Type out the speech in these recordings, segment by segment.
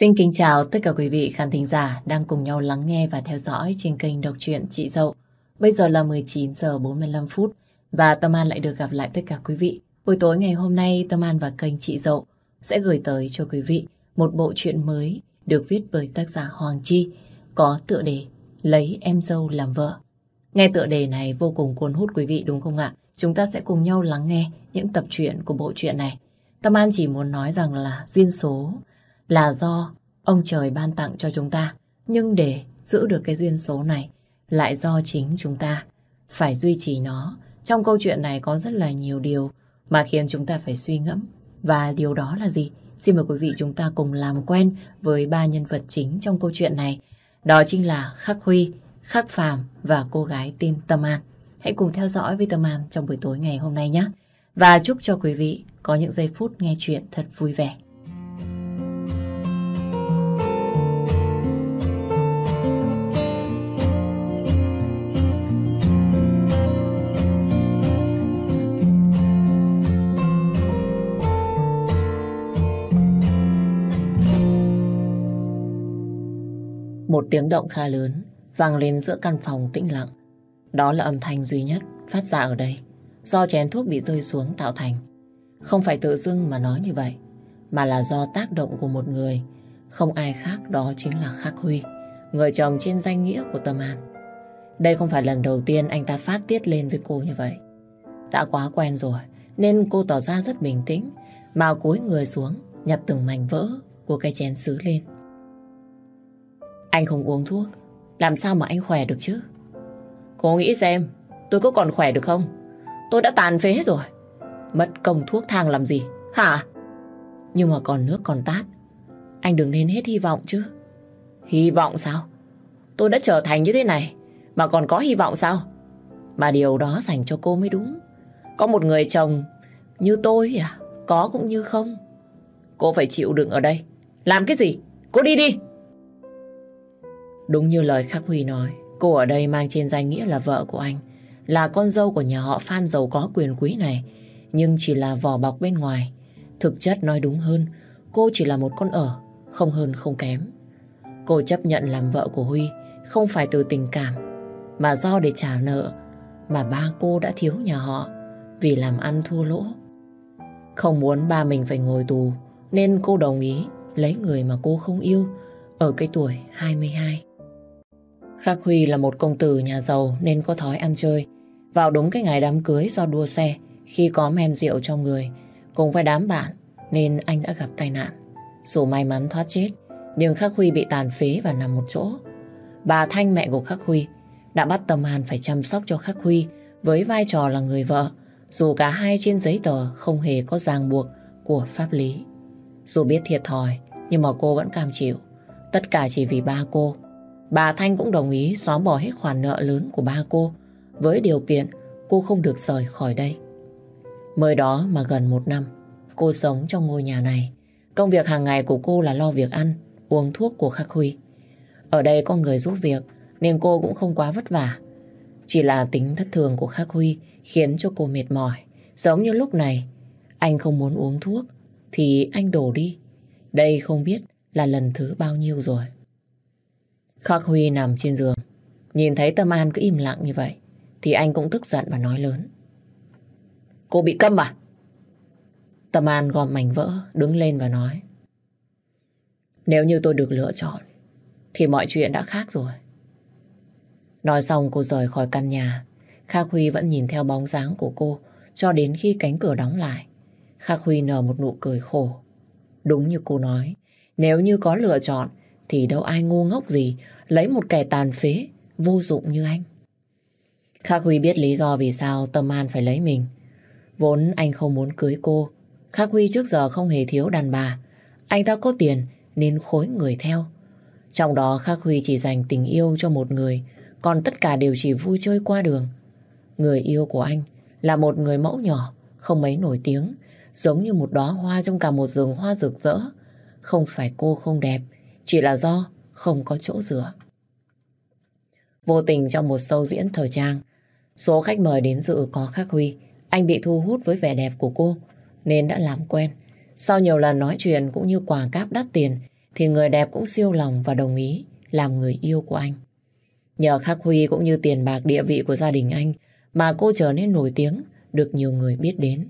Xin kính chào tất cả quý vị khán thính giả đang cùng nhau lắng nghe và theo dõi trên kênh đọc truyện Chị Dậu. Bây giờ là 19 giờ 45 phút và Tâm An lại được gặp lại tất cả quý vị. Buổi tối ngày hôm nay, Tâm An và kênh Chị Dậu sẽ gửi tới cho quý vị một bộ truyện mới được viết bởi tác giả Hoàng Chi, có tựa đề Lấy em dâu làm vợ. Nghe tựa đề này vô cùng cuốn hút quý vị, đúng không ạ? Chúng ta sẽ cùng nhau lắng nghe những tập truyện của bộ truyện này. Tâm An chỉ muốn nói rằng là duyên số là do ông trời ban tặng cho chúng ta. Nhưng để giữ được cái duyên số này lại do chính chúng ta phải duy trì nó. Trong câu chuyện này có rất là nhiều điều mà khiến chúng ta phải suy ngẫm. Và điều đó là gì? Xin mời quý vị chúng ta cùng làm quen với ba nhân vật chính trong câu chuyện này. Đó chính là Khắc Huy, Khắc Phàm và cô gái tên Tâm An. Hãy cùng theo dõi với Tâm An trong buổi tối ngày hôm nay nhé. Và chúc cho quý vị có những giây phút nghe chuyện thật vui vẻ. Một tiếng động khá lớn vang lên giữa căn phòng tĩnh lặng. Đó là âm thanh duy nhất phát ra ở đây do chén thuốc bị rơi xuống tạo thành. Không phải tự dưng mà nói như vậy, mà là do tác động của một người, không ai khác đó chính là Khắc Huy, người chồng trên danh nghĩa của Tâm An. Đây không phải lần đầu tiên anh ta phát tiết lên với cô như vậy. Đã quá quen rồi, nên cô tỏ ra rất bình tĩnh, mà cúi người xuống, nhặt từng mảnh vỡ của cái chén sứ lên. Anh không uống thuốc, làm sao mà anh khỏe được chứ? Cô nghĩ xem, tôi có còn khỏe được không? Tôi đã tàn phế rồi. Mất công thuốc thang làm gì? Hả? Nhưng mà còn nước còn tát. Anh đừng nên hết hy vọng chứ. Hy vọng sao? Tôi đã trở thành như thế này mà còn có hy vọng sao? Mà điều đó dành cho cô mới đúng. Có một người chồng như tôi à? Có cũng như không. Cô phải chịu đựng ở đây. Làm cái gì? Cô đi đi. Đúng như lời Khắc Huy nói, cô ở đây mang trên danh nghĩa là vợ của anh, là con dâu của nhà họ Phan giàu có quyền quý này, nhưng chỉ là vỏ bọc bên ngoài. Thực chất nói đúng hơn, cô chỉ là một con ở, không hơn không kém. Cô chấp nhận làm vợ của Huy không phải từ tình cảm, mà do để trả nợ mà ba cô đã thiếu nhà họ vì làm ăn thua lỗ. Không muốn ba mình phải ngồi tù, nên cô đồng ý lấy người mà cô không yêu ở cái tuổi 22. Khắc Huy là một công tử nhà giàu nên có thói ăn chơi. Vào đúng cái ngày đám cưới do đua xe, khi có men rượu trong người, cùng với đám bạn nên anh đã gặp tai nạn. Dù may mắn thoát chết, nhưng Khắc Huy bị tàn phế và nằm một chỗ. Bà Thanh mẹ của Khắc Huy đã bắt Tâm Hàn phải chăm sóc cho Khắc Huy với vai trò là người vợ, dù cả hai trên giấy tờ không hề có ràng buộc của pháp lý. Dù biết thiệt thòi, nhưng mà cô vẫn cam chịu. Tất cả chỉ vì ba cô Bà Thanh cũng đồng ý xóa bỏ hết khoản nợ lớn của ba cô với điều kiện cô không được rời khỏi đây. Mới đó mà gần một năm, cô sống trong ngôi nhà này. Công việc hàng ngày của cô là lo việc ăn, uống thuốc của Khắc Huy. Ở đây có người giúp việc nên cô cũng không quá vất vả. Chỉ là tính thất thường của Khắc Huy khiến cho cô mệt mỏi. Giống như lúc này, anh không muốn uống thuốc thì anh đổ đi. Đây không biết là lần thứ bao nhiêu rồi. Khắc Huy nằm trên giường, nhìn thấy Tâm An cứ im lặng như vậy, thì anh cũng tức giận và nói lớn. Cô bị câm à? Tâm An gom mảnh vỡ, đứng lên và nói. Nếu như tôi được lựa chọn, thì mọi chuyện đã khác rồi. Nói xong cô rời khỏi căn nhà, Khắc Huy vẫn nhìn theo bóng dáng của cô cho đến khi cánh cửa đóng lại. Khắc Huy nở một nụ cười khổ. Đúng như cô nói, nếu như có lựa chọn thì đâu ai ngu ngốc gì lấy một kẻ tàn phế, vô dụng như anh. Khắc Huy biết lý do vì sao Tâm An phải lấy mình. Vốn anh không muốn cưới cô. Khắc Huy trước giờ không hề thiếu đàn bà. Anh ta có tiền nên khối người theo. Trong đó Khắc Huy chỉ dành tình yêu cho một người, còn tất cả đều chỉ vui chơi qua đường. Người yêu của anh là một người mẫu nhỏ, không mấy nổi tiếng, giống như một đóa hoa trong cả một rừng hoa rực rỡ. Không phải cô không đẹp, chỉ là do không có chỗ dựa. Vô tình trong một show diễn thời trang, số khách mời đến dự có Khắc Huy. Anh bị thu hút với vẻ đẹp của cô, nên đã làm quen. Sau nhiều lần nói chuyện cũng như quà cáp đắt tiền, thì người đẹp cũng siêu lòng và đồng ý làm người yêu của anh. Nhờ Khắc Huy cũng như tiền bạc địa vị của gia đình anh mà cô trở nên nổi tiếng, được nhiều người biết đến.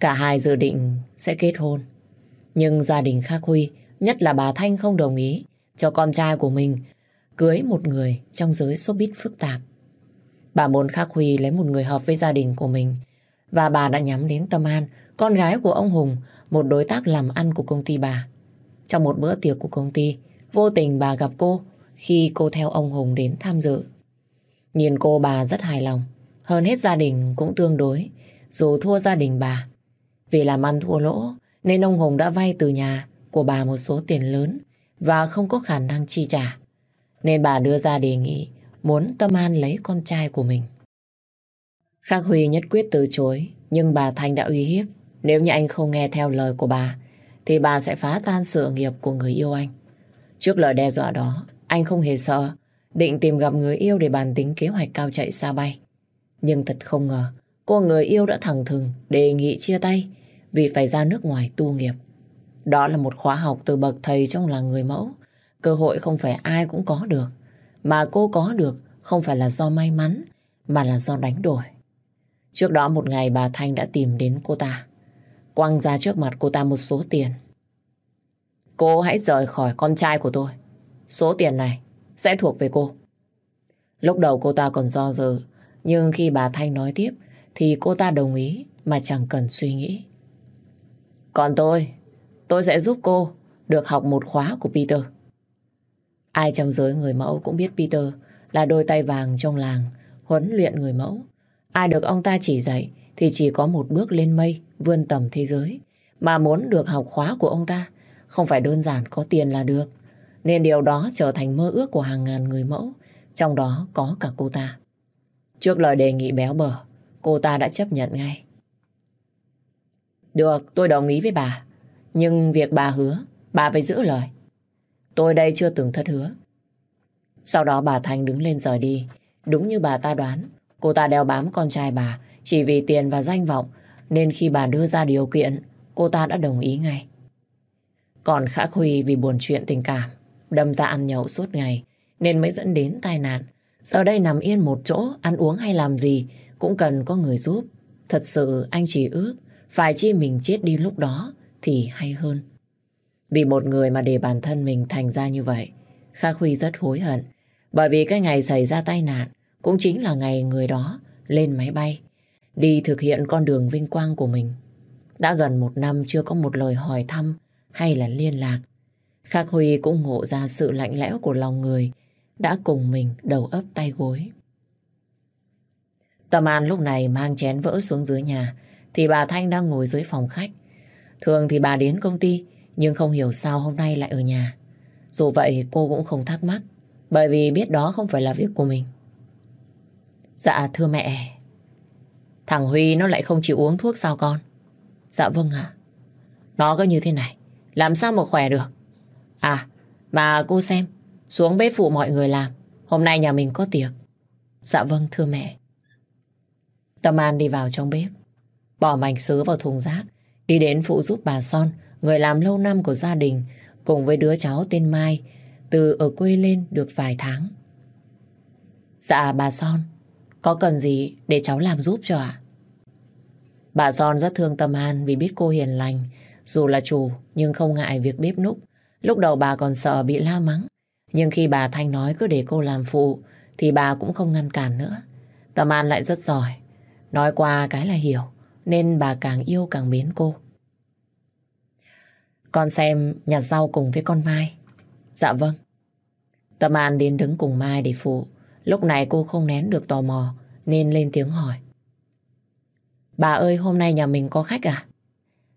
Cả hai dự định sẽ kết hôn. Nhưng gia đình Khắc Huy, nhất là bà Thanh không đồng ý cho con trai của mình cưới một người trong giới showbiz phức tạp. Bà muốn Khắc Huy lấy một người hợp với gia đình của mình và bà đã nhắm đến Tâm An, con gái của ông Hùng, một đối tác làm ăn của công ty bà. Trong một bữa tiệc của công ty, vô tình bà gặp cô khi cô theo ông Hùng đến tham dự. Nhìn cô bà rất hài lòng, hơn hết gia đình cũng tương đối, dù thua gia đình bà. Vì làm ăn thua lỗ, nên ông Hùng đã vay từ nhà của bà một số tiền lớn và không có khả năng chi trả. Nên bà đưa ra đề nghị muốn Tâm An lấy con trai của mình. Khắc Huy nhất quyết từ chối, nhưng bà Thanh đã uy hiếp. Nếu như anh không nghe theo lời của bà, thì bà sẽ phá tan sự nghiệp của người yêu anh. Trước lời đe dọa đó, anh không hề sợ, định tìm gặp người yêu để bàn tính kế hoạch cao chạy xa bay. Nhưng thật không ngờ, cô người yêu đã thẳng thừng đề nghị chia tay vì phải ra nước ngoài tu nghiệp. Đó là một khóa học từ bậc thầy trong làng người mẫu. Cơ hội không phải ai cũng có được. Mà cô có được không phải là do may mắn, mà là do đánh đổi. Trước đó một ngày bà Thanh đã tìm đến cô ta. Quăng ra trước mặt cô ta một số tiền. Cô hãy rời khỏi con trai của tôi. Số tiền này sẽ thuộc về cô. Lúc đầu cô ta còn do dự, nhưng khi bà Thanh nói tiếp thì cô ta đồng ý mà chẳng cần suy nghĩ. Còn tôi, tôi sẽ giúp cô được học một khóa của Peter. Ai trong giới người mẫu cũng biết Peter là đôi tay vàng trong làng huấn luyện người mẫu. Ai được ông ta chỉ dạy thì chỉ có một bước lên mây vươn tầm thế giới. Mà muốn được học khóa của ông ta không phải đơn giản có tiền là được. Nên điều đó trở thành mơ ước của hàng ngàn người mẫu, trong đó có cả cô ta. Trước lời đề nghị béo bở, cô ta đã chấp nhận ngay. Được, tôi đồng ý với bà. Nhưng việc bà hứa, bà phải giữ lời. Tôi đây chưa từng thất hứa. Sau đó bà Thanh đứng lên rời đi. Đúng như bà ta đoán, cô ta đeo bám con trai bà chỉ vì tiền và danh vọng, nên khi bà đưa ra điều kiện, cô ta đã đồng ý ngay. Còn khả Huy vì buồn chuyện tình cảm, đâm ra ăn nhậu suốt ngày, nên mới dẫn đến tai nạn. Giờ đây nằm yên một chỗ, ăn uống hay làm gì, cũng cần có người giúp. Thật sự anh chỉ ước, phải chi mình chết đi lúc đó thì hay hơn. Vì một người mà để bản thân mình thành ra như vậy, Khắc Huy rất hối hận. Bởi vì cái ngày xảy ra tai nạn cũng chính là ngày người đó lên máy bay, đi thực hiện con đường vinh quang của mình. Đã gần một năm chưa có một lời hỏi thăm hay là liên lạc. Khắc Huy cũng ngộ ra sự lạnh lẽo của lòng người đã cùng mình đầu ấp tay gối. Tâm An lúc này mang chén vỡ xuống dưới nhà thì bà Thanh đang ngồi dưới phòng khách. Thường thì bà đến công ty, nhưng không hiểu sao hôm nay lại ở nhà. Dù vậy, cô cũng không thắc mắc, bởi vì biết đó không phải là việc của mình. Dạ thưa mẹ. Thằng Huy nó lại không chịu uống thuốc sao con? Dạ vâng ạ. Nó có như thế này, Làm sao mà khỏe được? À mà cô xem, Xuống bếp phụ mọi người làm, Hôm nay nhà mình có tiệc. Dạ vâng thưa mẹ. Tâm An đi vào trong bếp, Bỏ mảnh sứ vào thùng rác Đi đến phụ giúp bà Son, Người làm lâu năm của gia đình, Cùng với đứa cháu tên Mai, Từ ở quê lên được vài tháng. Dạ bà Son, Có cần gì để cháu làm giúp cho ạ? Bà Son rất thương Tâm An Vì biết cô hiền lành, Dù là chủ nhưng không ngại việc bếp núc. Lúc đầu bà còn sợ bị la mắng, Nhưng khi bà Thanh nói cứ để cô làm phụ, Thì bà cũng không ngăn cản nữa. Tâm An lại rất giỏi, Nói qua cái là hiểu, Nên bà càng yêu càng mến cô. Con xem nhặt rau cùng với con Mai. Dạ vâng. Tâm An đến đứng cùng Mai để phụ. Lúc này cô không nén được tò mò, Nên lên tiếng hỏi. Bà ơi, hôm nay nhà mình có khách à?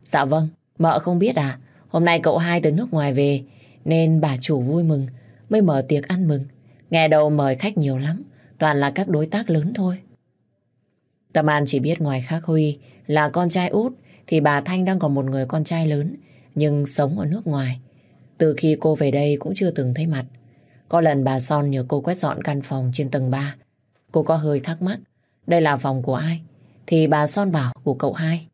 Dạ vâng Mợ không biết à? Hôm nay cậu hai từ nước ngoài về, Nên bà chủ vui mừng, Mới mở tiệc ăn mừng. Nghe đầu mời khách nhiều lắm, Toàn là các đối tác lớn thôi. Tâm An chỉ biết ngoài Khắc Huy Là con trai út, Thì bà Thanh đang còn một người con trai lớn nhưng sống ở nước ngoài. Từ khi cô về đây cũng chưa từng thấy mặt. Có lần bà Son nhờ cô quét dọn căn phòng trên tầng 3 Cô có hơi thắc mắc Đây là phòng của ai? Thì bà Son bảo của cậu hai.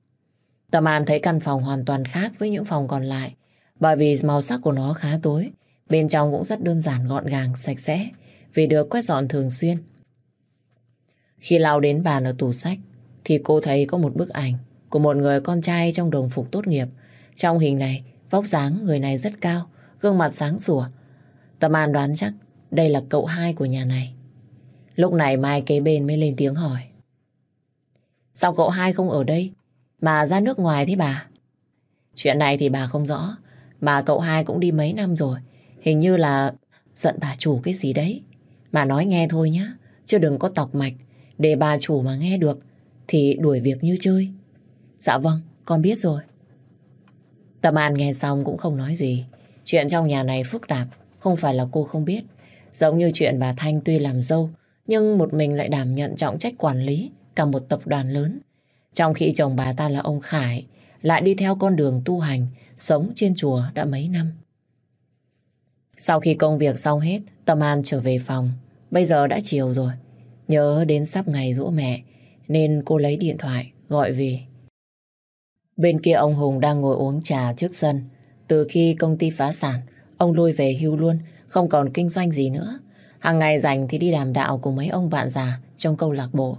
Tâm An thấy căn phòng hoàn toàn khác với những phòng còn lại Bởi vì màu sắc của nó khá tối, bên trong cũng rất đơn giản gọn gàng, sạch sẽ, vì được quét dọn thường xuyên. Khi lao đến bàn ở tủ sách, thì cô thấy có một bức ảnh của một người con trai trong đồng phục tốt nghiệp. Trong hình này, vóc dáng người này rất cao, gương mặt sáng sủa. Tâm An đoán chắc đây là cậu hai của nhà này. Lúc này Mai kế bên mới lên tiếng hỏi. Sao cậu hai không ở đây mà ra nước ngoài thế bà? Chuyện này thì bà không rõ, mà cậu hai cũng đi mấy năm rồi. Hình như là giận bà chủ cái gì đấy. Mà nói nghe thôi nhá, chứ đừng có tọc mạch. Để bà chủ mà nghe được thì đuổi việc như chơi. Dạ vâng, con biết rồi. Tâm An nghe xong cũng không nói gì. Chuyện trong nhà này phức tạp, không phải là cô không biết. Giống như chuyện bà Thanh tuy làm dâu, nhưng một mình lại đảm nhận trọng trách quản lý cả một tập đoàn lớn. Trong khi chồng bà ta là ông Khải, lại đi theo con đường tu hành, sống trên chùa đã mấy năm. Sau khi công việc xong hết, Tâm An trở về phòng. Bây giờ đã chiều rồi. Nhớ đến sắp ngày rũ mẹ, nên cô lấy điện thoại, gọi về. Bên kia ông Hùng đang ngồi uống trà trước sân. Từ khi công ty phá sản, ông lui về hưu luôn, không còn kinh doanh gì nữa. Hàng ngày rảnh thì đi đàm đạo cùng mấy ông bạn già trong câu lạc bộ.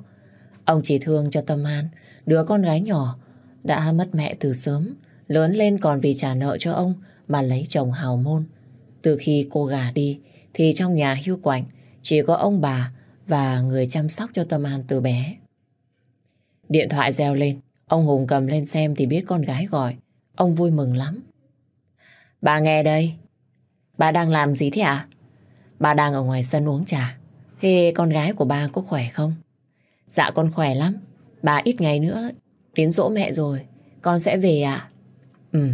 Ông chỉ thương cho Tâm An, đứa con gái nhỏ, đã mất mẹ từ sớm, lớn lên còn vì trả nợ cho ông mà lấy chồng hào môn. Từ khi cô gà đi, thì trong nhà hưu quạnh, chỉ có ông bà và người chăm sóc cho Tâm An từ bé. Điện thoại reo lên, ông Hùng cầm lên xem thì biết con gái gọi. Ông vui mừng lắm. Bà nghe đây. Bà đang làm gì thế ạ? À? Bà đang ở ngoài sân uống trà. Thế con gái của bà có khỏe không? Dạ con khỏe lắm. Bà ít ngày nữa đến dỗ mẹ rồi. Con sẽ về ạ. À? Ừ.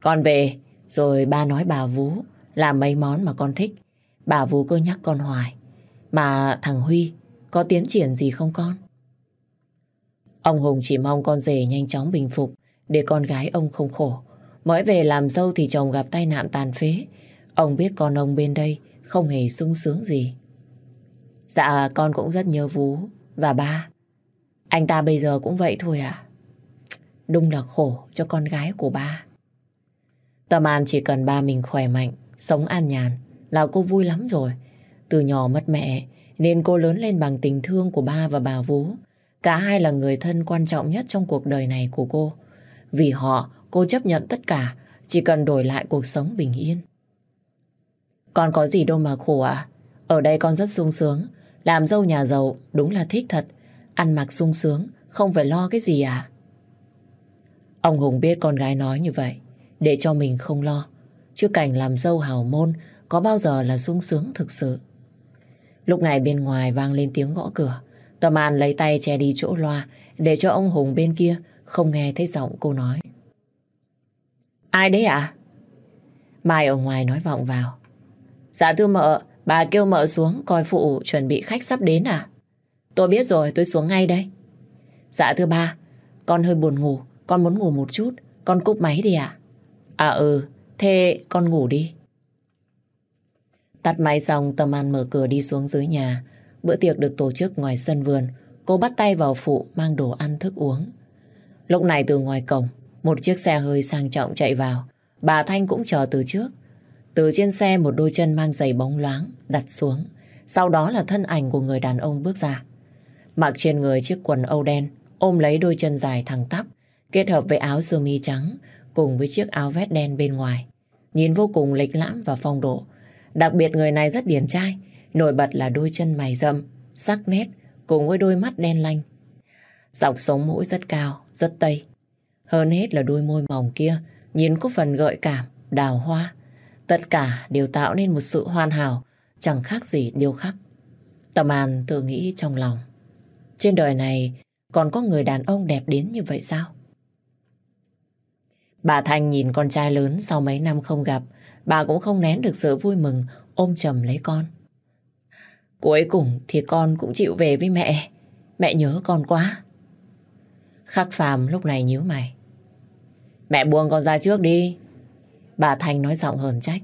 Con về. Rồi ba nói bà Vú làm mấy món mà con thích. Bà Vú cứ nhắc con hoài. Mà thằng Huy có tiến triển gì không con? Ông Hùng chỉ mong con rể nhanh chóng bình phục để con gái ông không khổ. Mới về làm dâu thì chồng gặp tai nạn tàn phế. Ông biết con ông bên đây không hề sung sướng gì. Dạ con cũng rất nhớ Vú và ba. Anh ta bây giờ cũng vậy thôi à. Đúng là khổ cho con gái của ba. Tâm An chỉ cần ba mình khỏe mạnh, sống an nhàn là cô vui lắm rồi. Từ nhỏ mất mẹ nên cô lớn lên bằng tình thương của ba và bà Vú. Cả hai là người thân quan trọng nhất trong cuộc đời này của cô. Vì họ, cô chấp nhận tất cả, chỉ cần đổi lại cuộc sống bình yên. Con có gì đâu mà khổ à? Ở đây con rất sung sướng. Làm dâu nhà giàu đúng là thích thật. Ăn mặc sung sướng, không phải lo cái gì à? Ông Hùng biết con gái nói như vậy, để cho mình không lo. Chứ cảnh làm dâu hào môn có bao giờ là sung sướng thực sự. Lúc này bên ngoài vang lên tiếng gõ cửa. Tâm An lấy tay che đi chỗ loa để cho ông Hùng bên kia không nghe thấy giọng cô nói. Ai đấy ạ? À? Mai ở ngoài nói vọng vào. Dạ thưa mợ, bà kêu mợ xuống coi phụ chuẩn bị khách sắp đến à? Tôi biết rồi, tôi xuống ngay đây. Dạ thưa ba, con hơi buồn ngủ, con muốn ngủ một chút, con cúp máy đi ạ. À? à ừ, thế con ngủ đi. Tắt máy xong, Tâm An mở cửa đi xuống dưới nhà. Bữa tiệc được tổ chức ngoài sân vườn. Cô bắt tay vào phụ mang đồ ăn thức uống. Lúc này từ ngoài cổng, một chiếc xe hơi sang trọng chạy vào. Bà Thanh cũng chờ từ trước. Từ trên xe một đôi chân mang giày bóng loáng đặt xuống. Sau đó là thân ảnh của người đàn ông bước ra. Mặc trên người chiếc quần âu đen, ôm lấy đôi chân dài thẳng tắp, kết hợp với áo sơ mi trắng cùng với chiếc áo vest đen bên ngoài. Nhìn vô cùng lịch lãm và phong độ. Đặc biệt người này rất điển trai, nổi bật là đôi chân mày rậm, sắc nét cùng với đôi mắt đen lanh. Dọc sống mũi rất cao, rất tây. Hơn hết là đôi môi mỏng kia, nhìn có phần gợi cảm, đào hoa. Tất cả đều tạo nên một sự hoàn hảo, chẳng khác gì điêu khắc. Tâm An tự nghĩ trong lòng. Trên đời này còn có người đàn ông đẹp đến như vậy sao? Bà Thanh nhìn con trai lớn sau mấy năm không gặp, bà cũng không nén được sự vui mừng ôm chầm lấy con. Cuối cùng thì con cũng chịu về với mẹ. Mẹ nhớ con quá. Khắc phàm lúc này nhíu mày. Mẹ buông con ra trước đi. Bà thành nói giọng hờn trách.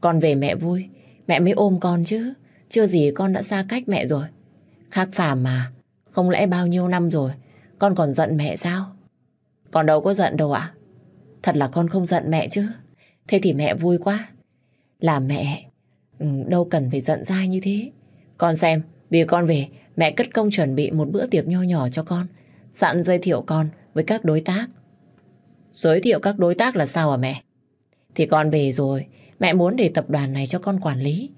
Con về mẹ vui, mẹ mới ôm con chứ. Chưa gì con đã xa cách mẹ rồi. Khắc phàm mà, không lẽ bao nhiêu năm rồi, con còn giận mẹ sao? Con đâu có giận đâu ạ. Thật là con không giận mẹ chứ. Thế thì mẹ vui quá. Là mẹ, ừ, đâu cần phải giận dai như thế. Con xem, vì con về, mẹ cất công chuẩn bị một bữa tiệc nho nhỏ cho con. Dặn giới thiệu con với các đối tác. Giới thiệu các đối tác là sao hả mẹ? Thì con về rồi, mẹ muốn để tập đoàn này cho con quản lý.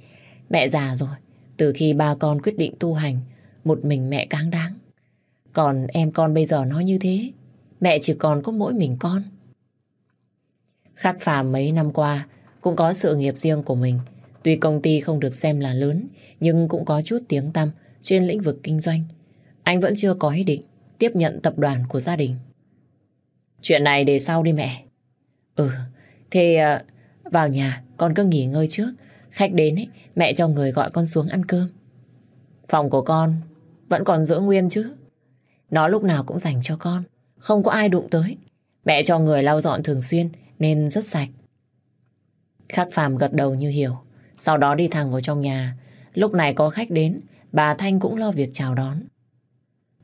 Mẹ già rồi, từ khi ba con quyết định tu hành, một mình mẹ cáng đáng. Còn em con bây giờ nó như thế, mẹ chỉ còn có mỗi mình con. Khắc phàm mấy năm qua cũng có sự nghiệp riêng của mình. Tuy công ty không được xem là lớn, nhưng cũng có chút tiếng tăm trên lĩnh vực kinh doanh. Anh vẫn chưa có ý định tiếp nhận tập đoàn của gia đình. Chuyện này để sau đi mẹ. Ừ, thế uh, vào nhà con cứ nghỉ ngơi trước. Khách đến ấy, mẹ cho người gọi con xuống ăn cơm. Phòng của con vẫn còn giữ nguyên chứ. Nó lúc nào cũng dành cho con. Không có ai đụng tới. Mẹ cho người lau dọn thường xuyên nên rất sạch. Khắc phàm gật đầu như hiểu. Sau đó đi thẳng vào trong nhà. Lúc này có khách đến, bà Thanh cũng lo việc chào đón.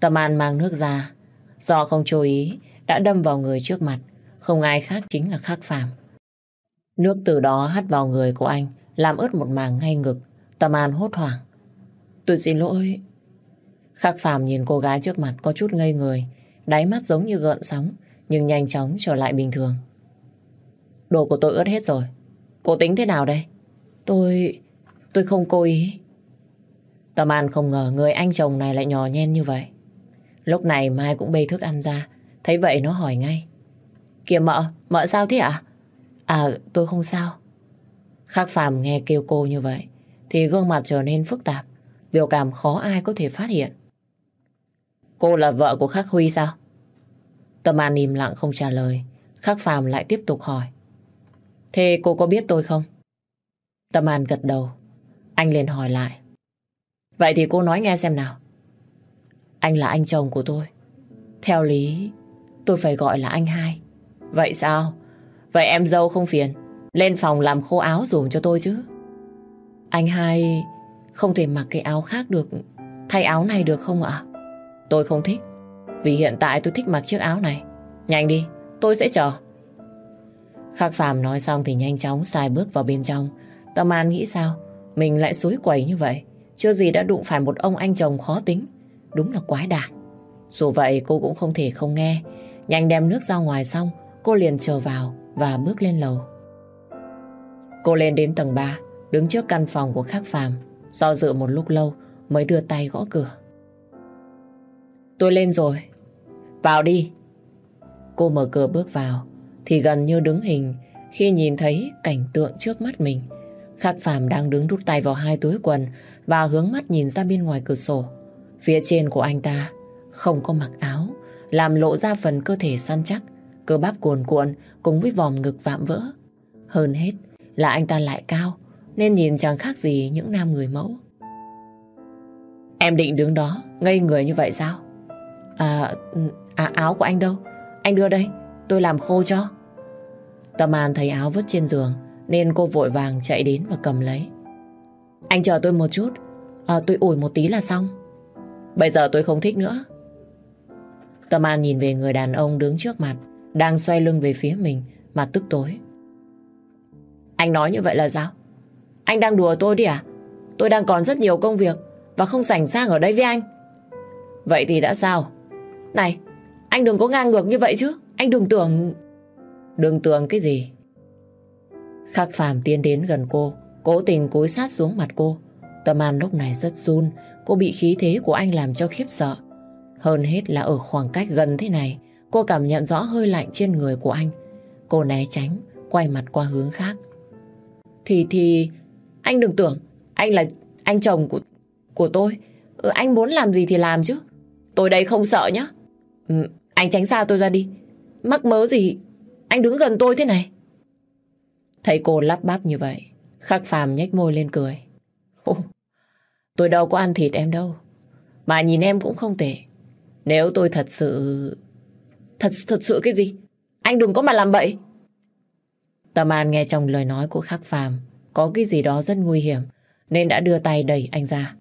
Tâm An mang nước ra. Do không chú ý, đã đâm vào người trước mặt. Không ai khác chính là Khắc phàm. Nước từ đó hắt vào người của anh, làm ướt một màng ngay ngực. Tâm An hốt hoảng. Tôi xin lỗi. Khắc phàm nhìn cô gái trước mặt có chút ngây người, đáy mắt giống như gợn sóng, nhưng nhanh chóng trở lại bình thường. Đồ của tôi ướt hết rồi. Cô tính thế nào đây? Tôi... tôi không cố ý. Tâm An không ngờ người anh chồng này lại nhỏ nhen như vậy. Lúc này Mai cũng bê thức ăn ra. Thấy vậy nó hỏi ngay. Kìa mợ, mợ sao thế ạ? À? tôi không sao. Khắc phàm nghe kêu cô như vậy thì gương mặt trở nên phức tạp. Biểu cảm khó ai có thể phát hiện. Cô là vợ của Khắc Huy sao? Tâm An im lặng không trả lời. Khắc phàm lại tiếp tục hỏi. Thế cô có biết tôi không? Tâm An gật đầu. Anh liền hỏi lại. Vậy thì cô nói nghe xem nào. Anh là anh chồng của tôi. Theo lý, tôi phải gọi là anh hai. Vậy sao? Vậy em dâu không phiền. Lên phòng làm khô áo dùm cho tôi chứ. Anh hai không thể mặc cái áo khác được. Thay áo này được không ạ? Tôi không thích. Vì hiện tại tôi thích mặc chiếc áo này. Nhanh đi, tôi sẽ chờ. Khắc Phạm nói xong thì nhanh chóng xài bước vào bên trong. Tâm An nghĩ sao? Mình lại suối quẩy như vậy. Chưa gì đã đụng phải một ông anh chồng khó tính. Đúng là quái đản. Dù vậy cô cũng không thể không nghe. Nhanh đem nước ra ngoài xong, cô liền chờ vào và bước lên lầu. Cô lên đến tầng 3, đứng trước căn phòng của Khắc phàm, Do dự một lúc lâu mới đưa tay gõ cửa. Tôi lên rồi. Vào đi. Cô mở cửa bước vào thì gần như đứng hình khi nhìn thấy cảnh tượng trước mắt mình. Khắc Phạm đang đứng đút tay vào hai túi quần và hướng mắt nhìn ra bên ngoài cửa sổ. Phía trên của anh ta không có mặc áo, làm lộ ra phần cơ thể săn chắc, cơ bắp cuồn cuộn cùng với vòng ngực vạm vỡ. Hơn hết là anh ta lại cao, nên nhìn chẳng khác gì những nam người mẫu. Em định đứng đó, ngây người như vậy sao? À, à áo của anh đâu? Anh đưa đây, tôi làm khô cho. Tâm An thấy áo vứt trên giường nên cô vội vàng chạy đến và cầm lấy. Anh chờ tôi một chút, à, tôi ủi một tí là xong. Bây giờ tôi không thích nữa. Tâm An nhìn về người đàn ông đứng trước mặt, đang xoay lưng về phía mình mà tức tối. Anh nói như vậy là sao? Anh đang đùa tôi đi à? Tôi đang còn rất nhiều công việc và không sảnh sang ở đây với anh. Vậy thì đã sao? Này, anh đừng có ngang ngược như vậy chứ. Anh đừng tưởng... Đừng tưởng cái gì? Khắc Phạm tiến đến gần cô, cố tình cúi sát xuống mặt cô. Tâm An lúc này rất run, cô bị khí thế của anh làm cho khiếp sợ. Hơn hết là ở khoảng cách gần thế này, cô cảm nhận rõ hơi lạnh trên người của anh. Cô né tránh, quay mặt qua hướng khác. Thì thì, anh đừng tưởng, anh là anh chồng của của tôi. Ừ, anh muốn làm gì thì làm chứ. Tôi đây không sợ nhá. Ừ, anh tránh xa tôi ra đi. Mắc mớ gì, anh đứng gần tôi thế này. Thấy cô lắp bắp như vậy, khắc phàm nhếch môi lên cười. Ô, tôi đâu có ăn thịt em đâu. Mà nhìn em cũng không tệ. Nếu tôi thật sự... Thật thật sự cái gì? Anh đừng có mà làm bậy. Tâm An nghe trong lời nói của Khắc Phàm có cái gì đó rất nguy hiểm nên đã đưa tay đẩy anh ra.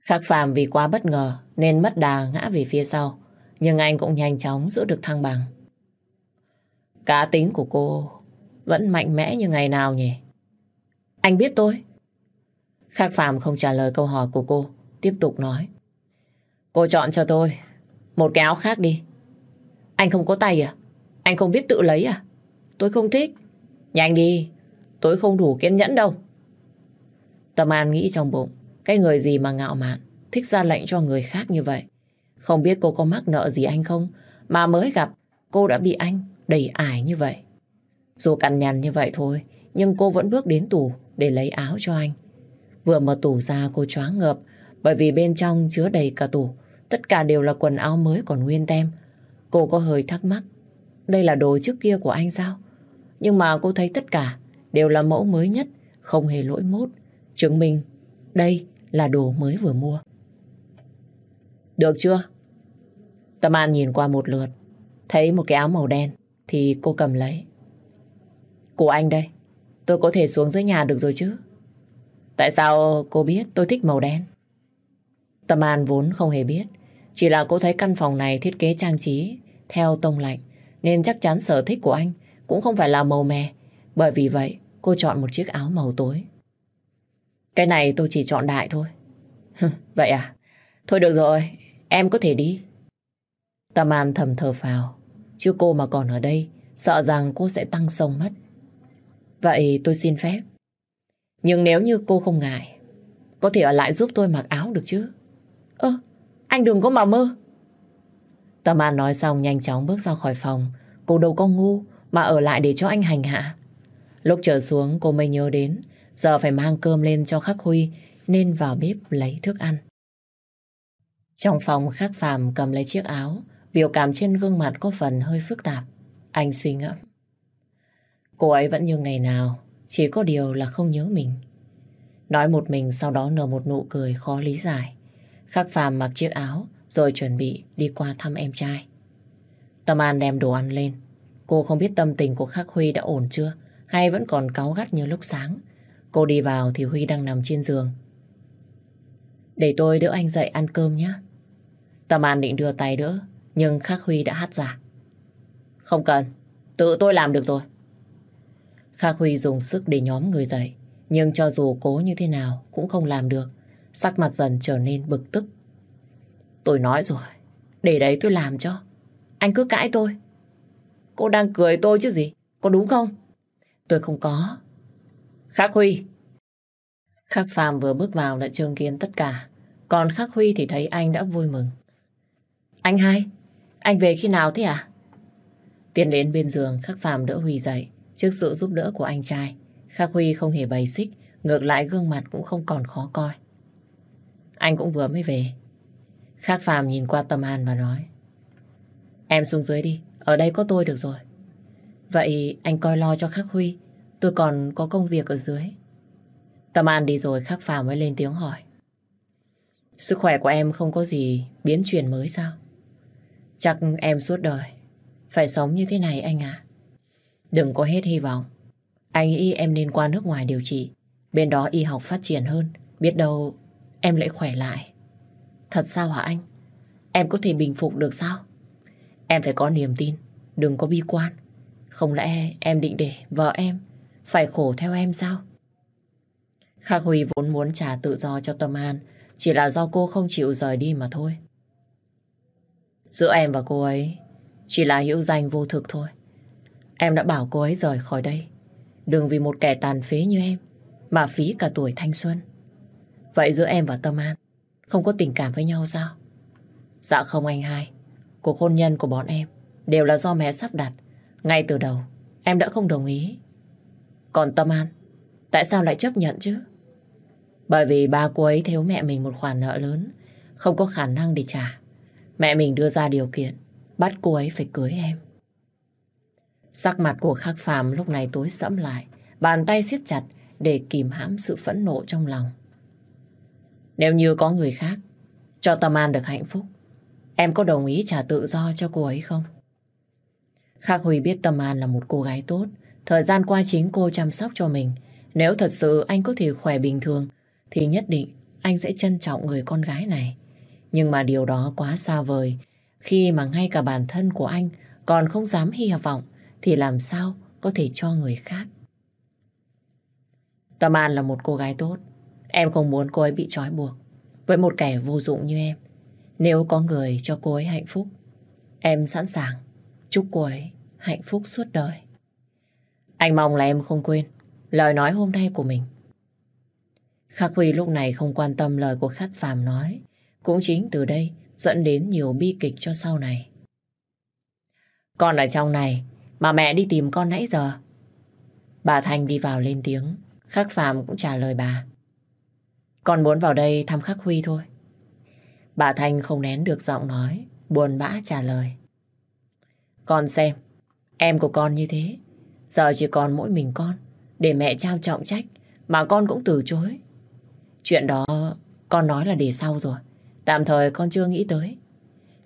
Khắc Phàm vì quá bất ngờ nên mất đà ngã về phía sau nhưng anh cũng nhanh chóng giữ được thăng bằng. Cá tính của cô vẫn mạnh mẽ như ngày nào nhỉ? Anh biết tôi. Khắc Phạm không trả lời câu hỏi của cô, tiếp tục nói. Cô chọn cho tôi một cái áo khác đi. Anh không có tay à? Anh không biết tự lấy à? Tôi không thích. Nhanh đi, tôi không đủ kiên nhẫn đâu. Tâm An nghĩ trong bụng, cái người gì mà ngạo mạn, thích ra lệnh cho người khác như vậy. Không biết cô có mắc nợ gì anh không, mà mới gặp cô đã bị anh đầy ải như vậy. Dù cằn nhằn như vậy thôi, nhưng cô vẫn bước đến tủ để lấy áo cho anh. Vừa mở tủ ra cô choáng ngợp, bởi vì bên trong chứa đầy cả tủ. Tất cả đều là quần áo mới còn nguyên tem. Cô có hơi thắc mắc, đây là đồ trước kia của anh sao? Nhưng mà cô thấy tất cả đều là mẫu mới nhất, không hề lỗi mốt. Chứng minh đây là đồ mới vừa mua. Được chưa? Tâm An nhìn qua một lượt, thấy một cái áo màu đen thì cô cầm lấy. Của anh đây, tôi có thể xuống dưới nhà được rồi chứ? Tại sao cô biết tôi thích màu đen? Tâm An vốn không hề biết, chỉ là cô thấy căn phòng này thiết kế trang trí theo tông lạnh, nên chắc chắn sở thích của anh cũng không phải là màu mè. Bởi vì vậy, cô chọn một chiếc áo màu tối. Cái này tôi chỉ chọn đại thôi. vậy à? Thôi được rồi, em có thể đi. Tâm An thầm thở phào. Chứ cô mà còn ở đây, sợ rằng cô sẽ tăng sông mất. Vậy tôi xin phép. Nhưng nếu như cô không ngại, có thể ở lại giúp tôi mặc áo được chứ? Ơ, anh đừng có mà mơ. Tâm An nói xong nhanh chóng bước ra khỏi phòng. Cô đâu có ngu mà ở lại để cho anh hành hạ. Lúc trở xuống cô mới nhớ đến giờ phải mang cơm lên cho Khắc Huy nên vào bếp lấy thức ăn. Trong phòng Khắc Phàm cầm lấy chiếc áo biểu cảm trên gương mặt có phần hơi phức tạp. Anh suy ngẫm. Cô ấy vẫn như ngày nào chỉ có điều là không nhớ mình. Nói một mình sau đó nở một nụ cười khó lý giải. Khắc Phàm mặc chiếc áo rồi chuẩn bị đi qua thăm em trai. Tâm An đem đồ ăn lên. Cô không biết tâm tình của Khắc Huy đã ổn chưa hay vẫn còn cáu gắt như lúc sáng. Cô đi vào thì Huy đang nằm trên giường. Để tôi đỡ anh dậy ăn cơm nhé. Tâm An định đưa tay đỡ nhưng Khắc Huy đã hắt ra. Không cần, tự tôi làm được rồi. Khắc Huy dùng sức để nhóm người dậy nhưng cho dù cố như thế nào cũng không làm được. Sắc mặt dần trở nên bực tức. Tôi nói rồi, để đấy tôi làm cho. Anh cứ cãi tôi. Cô đang cười tôi chứ gì, có đúng không? Tôi không có. Khắc Huy. Khắc Phạm vừa bước vào đã trương kiến tất cả. Còn Khắc Huy thì thấy anh đã vui mừng. Anh hai, anh về khi nào thế à? Tiến đến bên giường, Khắc Phạm đỡ Huy dậy. Trước sự giúp đỡ của anh trai, Khắc Huy không hề bày xích, ngược lại gương mặt cũng không còn khó coi. Anh cũng vừa mới về. Khắc Phạm nhìn qua Tâm An và nói Em xuống dưới đi, ở đây có tôi được rồi. Vậy anh coi lo cho Khắc Huy, tôi còn có công việc ở dưới. Tâm An đi rồi Khắc Phạm mới lên tiếng hỏi. Sức khỏe của em không có gì biến chuyển mới sao? Chắc em suốt đời phải sống như thế này anh à. Đừng có hết hy vọng. Anh nghĩ em nên qua nước ngoài điều trị. Bên đó y học phát triển hơn. Biết đâu em lại khỏe lại. Thật sao hả anh? Em có thể bình phục được sao? Em phải có niềm tin. Đừng có bi quan. Không lẽ em định để vợ em phải khổ theo em sao? Khắc Huy vốn muốn trả tự do cho Tâm An. Chỉ là do cô không chịu rời đi mà thôi. Giữa em và cô ấy chỉ là hữu danh vô thực thôi. Em đã bảo cô ấy rời khỏi đây. Đừng vì một kẻ tàn phế như em mà phí cả tuổi thanh xuân. Vậy giữa em và Tâm An không có tình cảm với nhau sao? Dạ không anh hai. Cuộc hôn nhân của bọn em đều là do mẹ sắp đặt. Ngay từ đầu em đã không đồng ý. Còn Tâm An, tại sao lại chấp nhận chứ? Bởi vì ba cô ấy thiếu mẹ mình một khoản nợ lớn, không có khả năng để trả. Mẹ mình đưa ra điều kiện, bắt cô ấy phải cưới em. Sắc mặt của Khắc Phàm lúc này tối sẫm lại, bàn tay siết chặt để kìm hãm sự phẫn nộ trong lòng. Nếu như có người khác cho Tâm An được hạnh phúc, em có đồng ý trả tự do cho cô ấy không? Khắc Huy biết Tâm An là một cô gái tốt, thời gian qua chính cô chăm sóc cho mình. Nếu thật sự anh có thể khỏe bình thường, thì nhất định anh sẽ trân trọng người con gái này. Nhưng mà điều đó quá xa vời, khi mà ngay cả bản thân của anh còn không dám hy vọng thì làm sao có thể cho người khác. Tâm An là một cô gái tốt. Em không muốn cô ấy bị trói buộc với một kẻ vô dụng như em. Nếu có người cho cô ấy hạnh phúc, em sẵn sàng chúc cô ấy hạnh phúc suốt đời. Anh mong là em không quên lời nói hôm nay của mình. Khắc Huy lúc này không quan tâm lời của Khắc Phàm nói. Cũng chính từ đây dẫn đến nhiều bi kịch cho sau này. Còn ở trong này mà mẹ đi tìm con nãy giờ. Bà Thanh đi vào lên tiếng. Khắc Phạm cũng trả lời bà. Con muốn vào đây thăm Khắc Huy thôi. Bà Thanh không nén được giọng nói, buồn bã trả lời. Con xem, em của con như thế, giờ chỉ còn mỗi mình con, để mẹ trao trọng trách, mà con cũng từ chối. Chuyện đó con nói là để sau rồi, tạm thời con chưa nghĩ tới.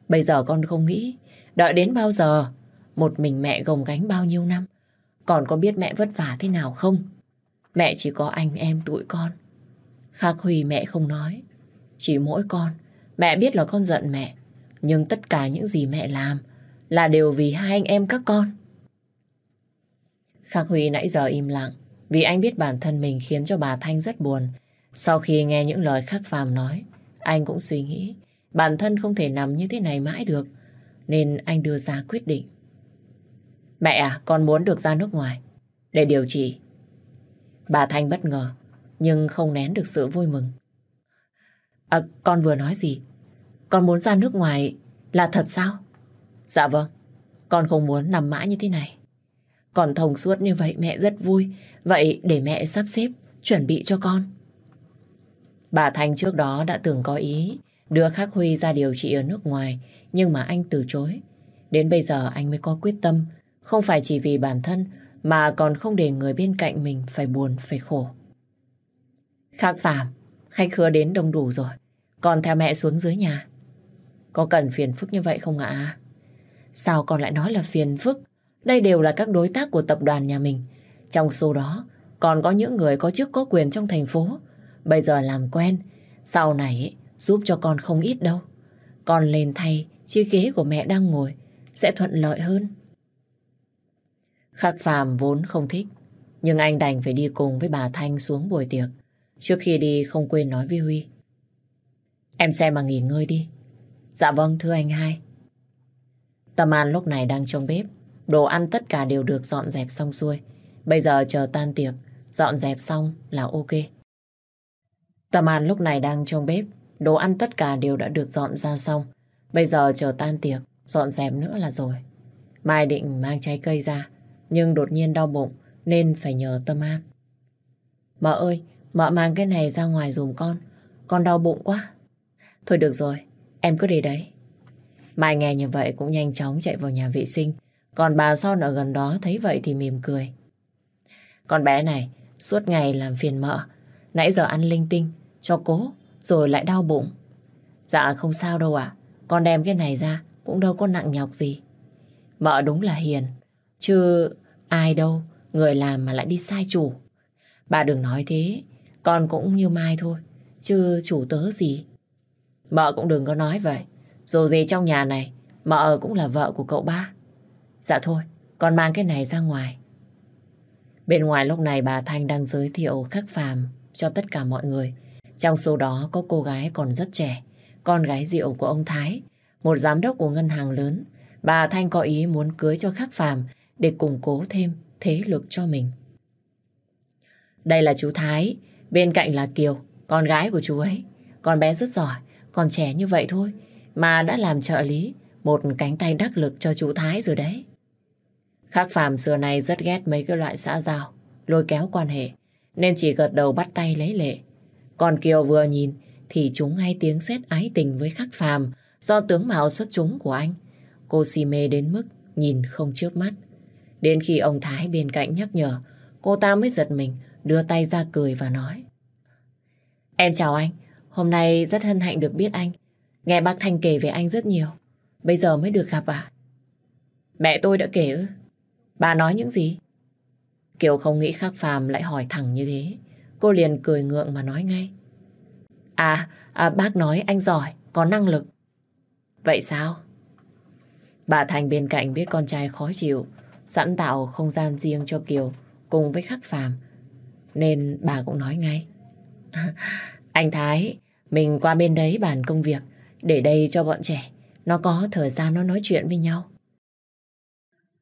Bây giờ con không nghĩ, đợi đến bao giờ, một mình mẹ gồng gánh bao nhiêu năm, còn có biết mẹ vất vả thế nào không? Mẹ chỉ có anh em tụi con. Khác Huy mẹ không nói, chỉ mỗi con Mẹ biết là con giận mẹ, nhưng tất cả những gì mẹ làm là đều vì hai anh em các con. Khắc Huy nãy giờ im lặng, vì anh biết bản thân mình khiến cho bà Thanh rất buồn. Sau khi nghe những lời Khắc Phàm nói, anh cũng suy nghĩ bản thân không thể nằm như thế này mãi được, nên anh đưa ra quyết định. Mẹ à, con muốn được ra nước ngoài để điều trị. Bà Thanh bất ngờ, nhưng không nén được sự vui mừng. À, con vừa nói gì? Con muốn ra nước ngoài là thật sao? Dạ vâng, con không muốn nằm mãi như thế này. Còn thông suốt như vậy mẹ rất vui. Vậy để mẹ sắp xếp, chuẩn bị cho con. Bà Thanh trước đó đã từng có ý đưa Khắc Huy ra điều trị ở nước ngoài, nhưng mà anh từ chối. Đến bây giờ anh mới có quyết tâm, không phải chỉ vì bản thân, mà còn không để người bên cạnh mình phải buồn, phải khổ. Khác phàm Khách khứa đến đông đủ rồi. Con theo mẹ xuống dưới nhà. Có cần phiền phức như vậy không ạ? Sao con lại nói là phiền phức? Đây đều là các đối tác của tập đoàn nhà mình. Trong số đó, còn có những người có chức có quyền trong thành phố. Bây giờ làm quen, sau này giúp cho con không ít đâu. Con lên thay chiếc ghế của mẹ đang ngồi sẽ thuận lợi hơn. Khắc Phàm vốn không thích, nhưng anh đành phải đi cùng với bà Thanh xuống buổi tiệc. Trước khi đi không quên nói với Huy. Em xem mà nghỉ ngơi đi. Dạ vâng thưa anh hai. Tâm An lúc này đang trong bếp. Đồ ăn tất cả đều được dọn dẹp xong xuôi. Bây giờ chờ tan tiệc, dọn dẹp xong là ok. Tâm An lúc này đang trong bếp. Đồ ăn tất cả đều đã được dọn ra xong. Bây giờ chờ tan tiệc, dọn dẹp nữa là rồi. Mai định mang trái cây ra, nhưng đột nhiên đau bụng nên phải nhờ Tâm An. Mợ ơi, Mợ mang cái này ra ngoài dùm con. Con đau bụng quá. Thôi được rồi, em cứ để đấy. Mai nghe như vậy cũng nhanh chóng chạy vào nhà vệ sinh. Còn bà Son ở gần đó thấy vậy thì mỉm cười. Con bé này suốt ngày làm phiền mợ. Nãy giờ ăn linh tinh, cho cố, rồi lại đau bụng. Dạ không sao đâu ạ. Con đem cái này ra cũng đâu có nặng nhọc gì. Mợ đúng là hiền. Chứ ai đâu, người làm mà lại đi sai chủ. Bà đừng nói thế, con cũng như Mai thôi, chứ chủ tớ gì. Mợ cũng đừng có nói vậy. Dù gì trong nhà này, mợ cũng là vợ của cậu ba. Dạ thôi, con mang cái này ra ngoài. Bên ngoài lúc này bà Thanh đang giới thiệu khắc phàm cho tất cả mọi người. Trong số đó có cô gái còn rất trẻ, con gái rượu của ông Thái, một giám đốc của ngân hàng lớn. Bà Thanh có ý muốn cưới cho khắc phàm để củng cố thêm thế lực cho mình. Đây là chú Thái, Bên cạnh là Kiều, con gái của chú ấy. Con bé rất giỏi, còn trẻ như vậy thôi. Mà đã làm trợ lý, một cánh tay đắc lực cho chú Thái rồi đấy. Khắc phàm xưa này rất ghét mấy cái loại xã giao, lôi kéo quan hệ, nên chỉ gật đầu bắt tay lấy lệ. Còn Kiều vừa nhìn thì chúng ngay tiếng xét ái tình với khắc phàm do tướng mạo xuất chúng của anh. Cô si mê đến mức nhìn không chớp mắt. Đến khi ông Thái bên cạnh nhắc nhở, cô ta mới giật mình, đưa tay ra cười và nói. Em chào anh, hôm nay rất hân hạnh được biết anh. Nghe bác Thanh kể về anh rất nhiều. Bây giờ mới được gặp à? Mẹ tôi đã kể ư? Bà nói những gì? Kiều không nghĩ khắc phàm lại hỏi thẳng như thế. Cô liền cười ngượng mà nói ngay. À, à bác nói anh giỏi, có năng lực. Vậy sao? Bà Thành bên cạnh biết con trai khó chịu, sẵn tạo không gian riêng cho Kiều cùng với Khắc Phàm. Nên bà cũng nói ngay. Anh Thái, mình qua bên đấy bàn công việc, để đây cho bọn trẻ. Nó có thời gian nó nói chuyện với nhau.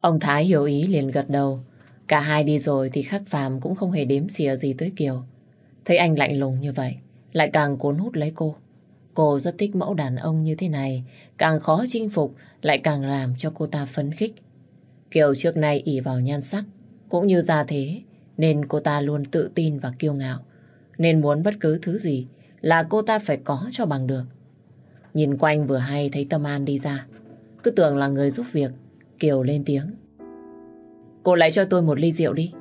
Ông Thái hiểu ý liền gật đầu. Cả hai đi rồi thì Khắc Phàm cũng không hề đếm xỉa gì tới Kiều. Thấy anh lạnh lùng như vậy, lại càng cuốn hút lấy cô. Cô rất thích mẫu đàn ông như thế này, càng khó chinh phục, lại càng làm cho cô ta phấn khích. Kiều trước nay ỉ vào nhan sắc, cũng như gia thế, nên cô ta luôn tự tin và kiêu ngạo. Nên muốn bất cứ thứ gì là cô ta phải có cho bằng được. Nhìn quanh vừa hay thấy Tâm An đi ra. Cứ tưởng là người giúp việc, Kiều lên tiếng. Cô lấy cho tôi một ly rượu đi.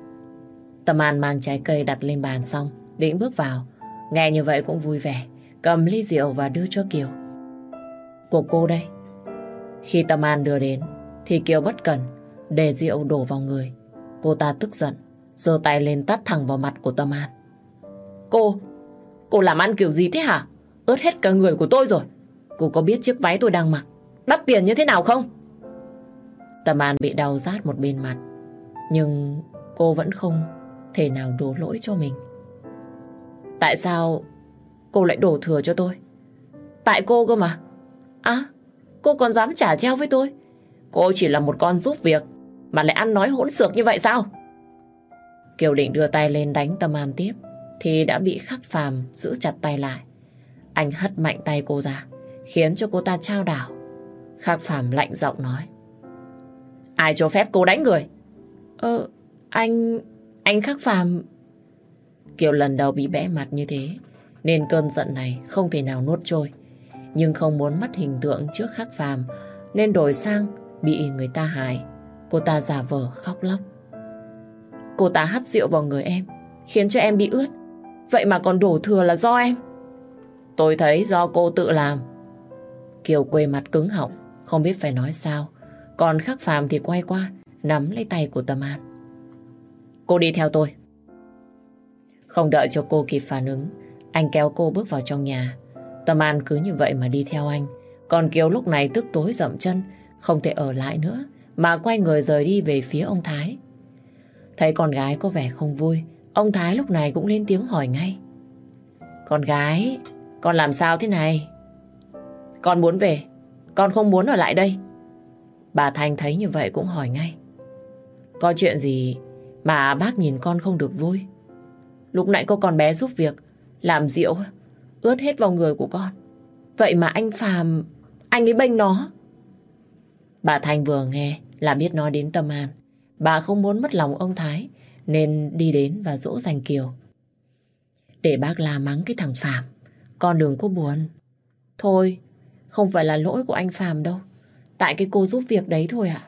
Tâm An mang trái cây đặt lên bàn xong, định bước vào. Nghe như vậy cũng vui vẻ, cầm ly rượu và đưa cho Kiều. Của cô đây. Khi Tâm An đưa đến, thì Kiều bất cẩn, để rượu đổ vào người. Cô ta tức giận, giơ tay lên tắt thẳng vào mặt của Tâm An. Cô, cô làm ăn kiểu gì thế hả? Ướt hết cả người của tôi rồi. Cô có biết chiếc váy tôi đang mặc đắt tiền như thế nào không? Tâm An bị đau rát một bên mặt. Nhưng cô vẫn không thể nào đổ lỗi cho mình. Tại sao cô lại đổ thừa cho tôi? Tại cô cơ mà. À, cô còn dám trả treo với tôi? Cô chỉ là một con giúp việc mà lại ăn nói hỗn xược như vậy sao? Kiều định đưa tay lên đánh Tâm An tiếp thì đã bị khắc phàm giữ chặt tay lại. Anh hất mạnh tay cô ra khiến cho cô ta trao đảo. Khắc phàm lạnh giọng nói Ai cho phép cô đánh người? Ờ, anh... anh khắc phàm... Kiều lần đầu bị bẽ mặt như thế nên cơn giận này không thể nào nuốt trôi. Nhưng không muốn mất hình tượng trước khắc phàm nên đổi sang bị người ta hại. Cô ta giả vờ khóc lóc. Cô ta hắt rượu vào người em khiến cho em bị ướt. Vậy mà còn đổ thừa là do em. Tôi thấy do cô tự làm. Kiều quê mặt cứng họng, không biết phải nói sao. Còn khắc phàm thì quay qua, nắm lấy tay của Tâm An. Cô đi theo tôi. Không đợi cho cô kịp phản ứng, anh kéo cô bước vào trong nhà. Tâm An cứ như vậy mà đi theo anh. Còn Kiều lúc này tức tối dậm chân, không thể ở lại nữa, mà quay người rời đi về phía ông Thái. Thấy con gái có vẻ không vui, ông Thái lúc này cũng lên tiếng hỏi ngay. Con gái, con làm sao thế này? Con muốn về, con không muốn ở lại đây. Bà Thanh thấy như vậy cũng hỏi ngay. Có chuyện gì mà bác nhìn con không được vui? Lúc nãy có con bé giúp việc, làm rượu, ướt hết vào người của con. Vậy mà anh Phàm, anh ấy bênh nó. Bà Thanh vừa nghe là biết nói đến Tâm An. Bà không muốn mất lòng ông Thái, nên đi đến và dỗ dành Kiều. Để bác la mắng cái thằng phạm con đường có buồn. Thôi, không phải là lỗi của anh phạm đâu. Tại cái cô giúp việc đấy thôi ạ.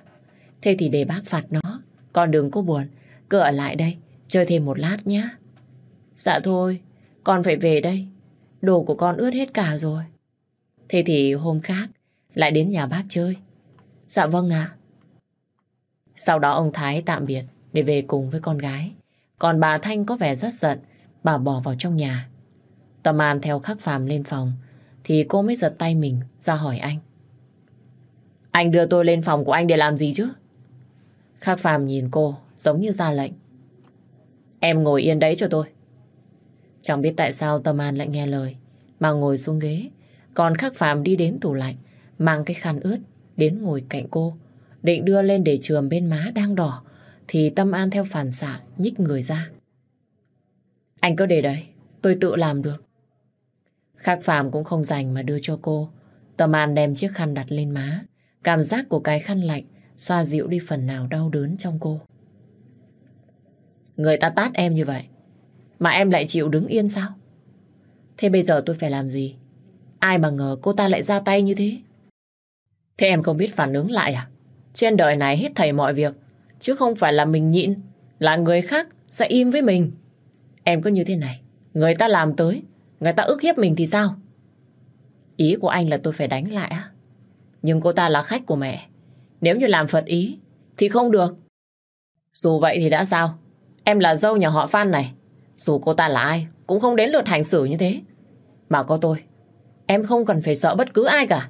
Thế thì để bác phạt nó. Con đường có buồn. Cứ ở lại đây. Chơi thêm một lát nhé. Dạ thôi. Con phải về đây. Đồ của con ướt hết cả rồi. Thế thì hôm khác lại đến nhà bác chơi. Dạ vâng ạ. Sau đó ông Thái tạm biệt để về cùng với con gái. Còn bà Thanh có vẻ rất giận. Bà bỏ vào trong nhà. Tâm An theo khắc phàm lên phòng, thì cô mới giật tay mình ra hỏi anh. Anh đưa tôi lên phòng của anh để làm gì chứ? Khắc phàm nhìn cô giống như ra lệnh. Em ngồi yên đấy cho tôi. Chẳng biết tại sao Tâm An lại nghe lời, mà ngồi xuống ghế. Còn Khắc phàm đi đến tủ lạnh, mang cái khăn ướt đến ngồi cạnh cô. Định đưa lên để trường bên má đang đỏ thì Tâm An theo phản xạ nhích người ra. Anh cứ để đấy, tôi tự làm được. Khác phàm cũng không dành mà đưa cho cô. Tâm An đem chiếc khăn đặt lên má. Cảm giác của cái khăn lạnh xoa dịu đi phần nào đau đớn trong cô. Người ta tát em như vậy, mà em lại chịu đứng yên sao? Thế bây giờ tôi phải làm gì? Ai mà ngờ cô ta lại ra tay như thế? Thế em không biết phản ứng lại à? Trên đời này hết thầy mọi việc, chứ không phải là mình nhịn, là người khác sẽ im với mình. Em cứ như thế này, người ta làm tới, người ta ức hiếp mình thì sao? Ý của anh là tôi phải đánh lại á? Nhưng cô ta là khách của mẹ. Nếu như làm Phật ý, thì không được. Dù vậy thì đã sao? Em là dâu nhà họ Phan này. Dù cô ta là ai, cũng không đến lượt hành xử như thế. Mà có tôi, em không cần phải sợ bất cứ ai cả.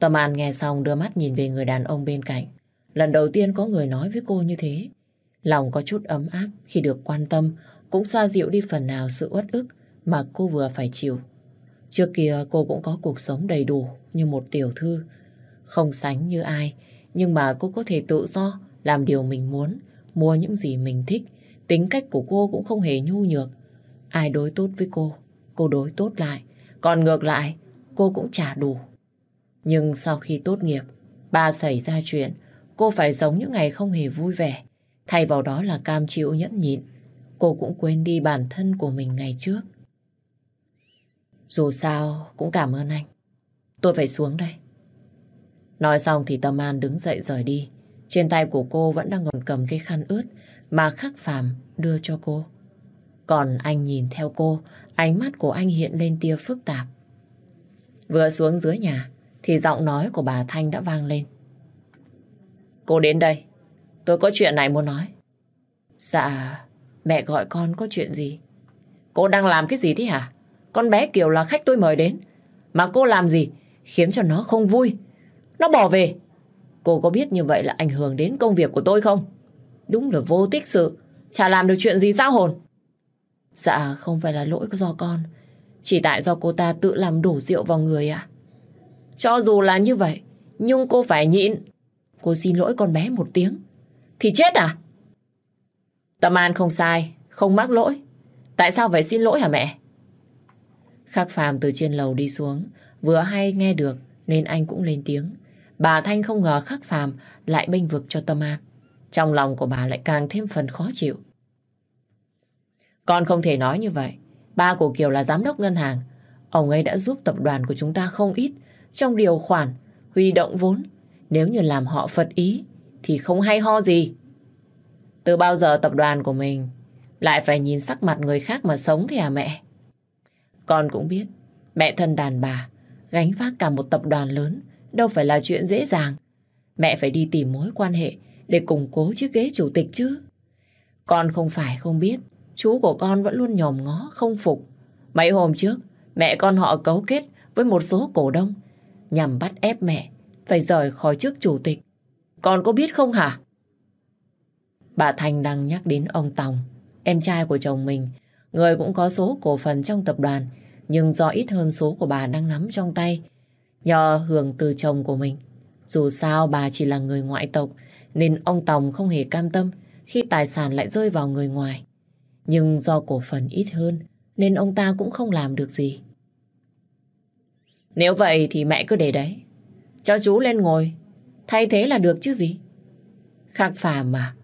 Tâm An nghe xong đưa mắt nhìn về người đàn ông bên cạnh. Lần đầu tiên có người nói với cô như thế. Lòng có chút ấm áp khi được quan tâm, cũng xoa dịu đi phần nào sự uất ức mà cô vừa phải chịu. Trước kia cô cũng có cuộc sống đầy đủ như một tiểu thư. Không sánh như ai, nhưng mà cô có thể tự do làm điều mình muốn, mua những gì mình thích. Tính cách của cô cũng không hề nhu nhược. Ai đối tốt với cô, cô đối tốt lại. Còn ngược lại, cô cũng trả đủ. Nhưng sau khi tốt nghiệp, ba xảy ra chuyện, cô phải sống những ngày không hề vui vẻ. Thay vào đó là cam chịu nhẫn nhịn. Cô cũng quên đi bản thân của mình ngày trước. Dù sao, cũng cảm ơn anh. Tôi phải xuống đây. Nói xong thì Tâm An đứng dậy rời đi. Trên tay của cô vẫn đang còn cầm cái khăn ướt mà khắc phàm đưa cho cô. Còn anh nhìn theo cô, ánh mắt của anh hiện lên tia phức tạp. Vừa xuống dưới nhà, thì giọng nói của bà Thanh đã vang lên. Cô đến đây, tôi có chuyện này muốn nói. Dạ, mẹ gọi con có chuyện gì? Cô đang làm cái gì thế hả? Con bé Kiều là khách tôi mời đến. Mà cô làm gì khiến cho nó không vui? Nó bỏ về. Cô có biết như vậy là ảnh hưởng đến công việc của tôi không? Đúng là vô tích sự. Chả làm được chuyện gì sao hồn? Dạ không phải là lỗi do con. Chỉ tại do cô ta tự làm đổ rượu vào người ạ. Cho dù là như vậy, nhưng cô phải nhịn. Cô xin lỗi con bé một tiếng. Thì chết à? Tâm An không sai, không mắc lỗi. Tại sao phải xin lỗi hả mẹ? Khắc Phàm từ trên lầu đi xuống, vừa hay nghe được nên anh cũng lên tiếng. Bà Thanh không ngờ Khắc Phàm lại bênh vực cho Tâm An. Trong lòng của bà lại càng thêm phần khó chịu. Con không thể nói như vậy. Ba của Kiều là giám đốc ngân hàng. Ông ấy đã giúp tập đoàn của chúng ta không ít trong điều khoản, huy động vốn. Nếu như làm họ phật ý thì không hay ho gì. Từ bao giờ tập đoàn của mình lại phải nhìn sắc mặt người khác mà sống thì à mẹ? Con cũng biết, mẹ thân đàn bà, gánh vác cả một tập đoàn lớn, đâu phải là chuyện dễ dàng. Mẹ phải đi tìm mối quan hệ để củng cố chiếc ghế chủ tịch chứ. Con không phải không biết, chú của con vẫn luôn nhòm ngó, không phục. Mấy hôm trước, mẹ con họ cấu kết với một số cổ đông nhằm bắt ép mẹ phải rời khỏi chức chủ tịch. Con có biết không hả? Bà Thanh đang nhắc đến ông Tòng, em trai của chồng mình, người cũng có số cổ phần trong tập đoàn, nhưng do ít hơn số của bà đang nắm trong tay, nhờ hưởng từ chồng của mình. Dù sao bà chỉ là người ngoại tộc, nên ông Tòng không hề cam tâm khi tài sản lại rơi vào người ngoài. Nhưng do cổ phần ít hơn, nên ông ta cũng không làm được gì. Nếu vậy thì mẹ cứ để đấy. Cho chú lên ngồi. Thay thế là được chứ gì. Khắc phàm mà.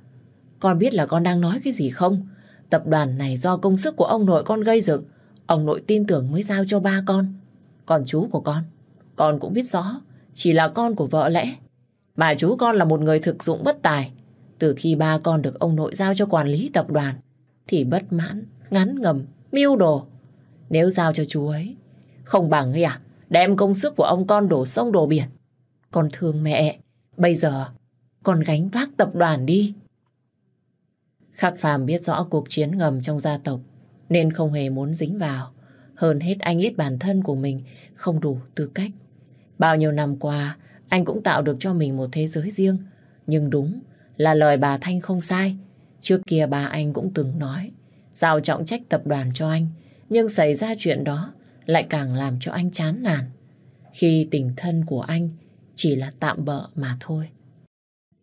Con biết là con đang nói cái gì không? Tập đoàn này do công sức của ông nội con gây dựng. Ông nội tin tưởng mới giao cho ba con. Còn chú của con, con cũng biết rõ. Chỉ là con của vợ lẽ. Mà chú con là một người thực dụng bất tài. Từ khi ba con được ông nội giao cho quản lý tập đoàn, thì bất mãn, ngắn ngầm, mưu đồ. Nếu giao cho chú ấy, không bằng ấy à? Đem công sức của ông con đổ sông đổ biển. Con thương mẹ, bây giờ con gánh vác tập đoàn đi. Khắc Phàm biết rõ cuộc chiến ngầm trong gia tộc nên không hề muốn dính vào. Hơn hết anh biết bản thân của mình không đủ tư cách. Bao nhiêu năm qua, anh cũng tạo được cho mình một thế giới riêng. Nhưng đúng là lời bà Thanh không sai. Trước kia bà anh cũng từng nói, giao trọng trách tập đoàn cho anh. Nhưng xảy ra chuyện đó lại càng làm cho anh chán nản. Khi tình thân của anh chỉ là tạm bợ mà thôi.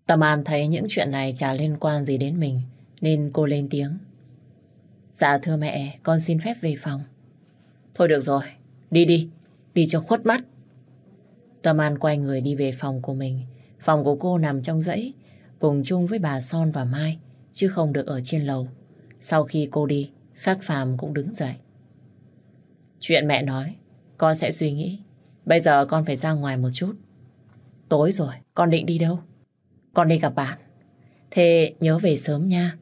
Tâm An thấy những chuyện này chả liên quan gì đến mình, nên cô lên tiếng. Dạ thưa mẹ, con xin phép về phòng. Thôi được rồi, đi đi, đi cho khuất mắt. Tâm An quay người đi về phòng của mình. Phòng của cô nằm trong dãy, cùng chung với bà Son và Mai, chứ không được ở trên lầu. Sau khi cô đi, Khắc Phàm cũng đứng dậy. Chuyện mẹ nói, con sẽ suy nghĩ. Bây giờ con phải ra ngoài một chút. Tối rồi, con định đi đâu? Con đi gặp bạn. Thế nhớ về sớm nha.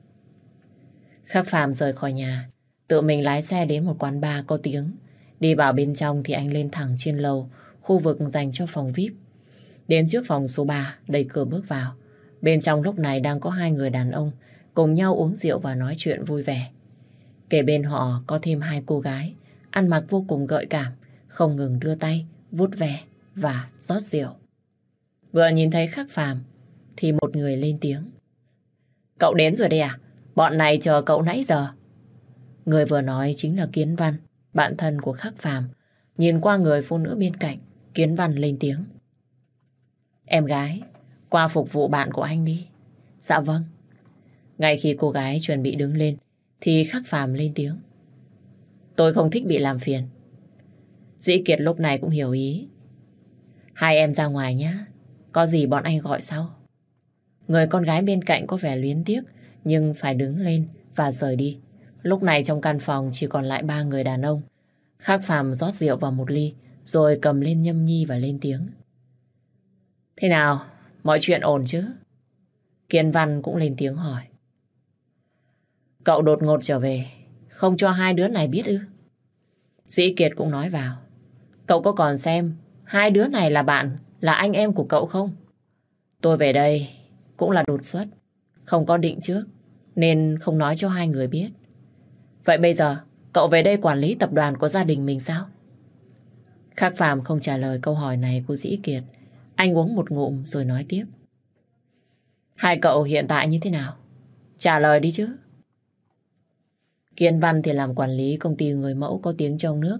Khắc Phạm rời khỏi nhà, tự mình lái xe đến một quán bar có tiếng. Đi vào bên trong thì anh lên thẳng trên lầu, khu vực dành cho phòng VIP. Đến trước phòng số 3, đẩy cửa bước vào. Bên trong lúc này đang có hai người đàn ông cùng nhau uống rượu và nói chuyện vui vẻ. Kể bên họ có thêm hai cô gái ăn mặc vô cùng gợi cảm, không ngừng đưa tay, vuốt ve và rót rượu. Vừa nhìn thấy khắc phàm, thì một người lên tiếng. Cậu đến rồi đây à? Bọn này chờ cậu nãy giờ. Người vừa nói chính là Kiến Văn, bạn thân của Khắc Phàm. Nhìn qua người phụ nữ bên cạnh, Kiến Văn lên tiếng. Em gái, qua phục vụ bạn của anh đi. Dạ vâng. Ngay khi cô gái chuẩn bị đứng lên, thì Khắc Phàm lên tiếng. Tôi không thích bị làm phiền. Dĩ Kiệt lúc này cũng hiểu ý. Hai em ra ngoài nhé. Có gì bọn anh gọi sau. Người con gái bên cạnh có vẻ luyến tiếc, nhưng phải đứng lên và rời đi. Lúc này trong căn phòng chỉ còn lại ba người đàn ông. Khắc Phàm rót rượu vào một ly, rồi cầm lên nhâm nhi và lên tiếng. Thế nào? Mọi chuyện ổn chứ? Kiên Văn cũng lên tiếng hỏi. Cậu đột ngột trở về, không cho hai đứa này biết ư? Sĩ Kiệt cũng nói vào. Cậu có còn xem hai đứa này là bạn, là anh em của cậu không? Tôi về đây cũng là đột xuất, không có định trước, nên không nói cho hai người biết. Vậy bây giờ, cậu về đây quản lý tập đoàn của gia đình mình sao? Khắc Phạm không trả lời câu hỏi này của Dĩ Kiệt. Anh uống một ngụm rồi nói tiếp. Hai cậu hiện tại như thế nào? Trả lời đi chứ. Kiên Văn thì làm quản lý công ty người mẫu có tiếng trong nước.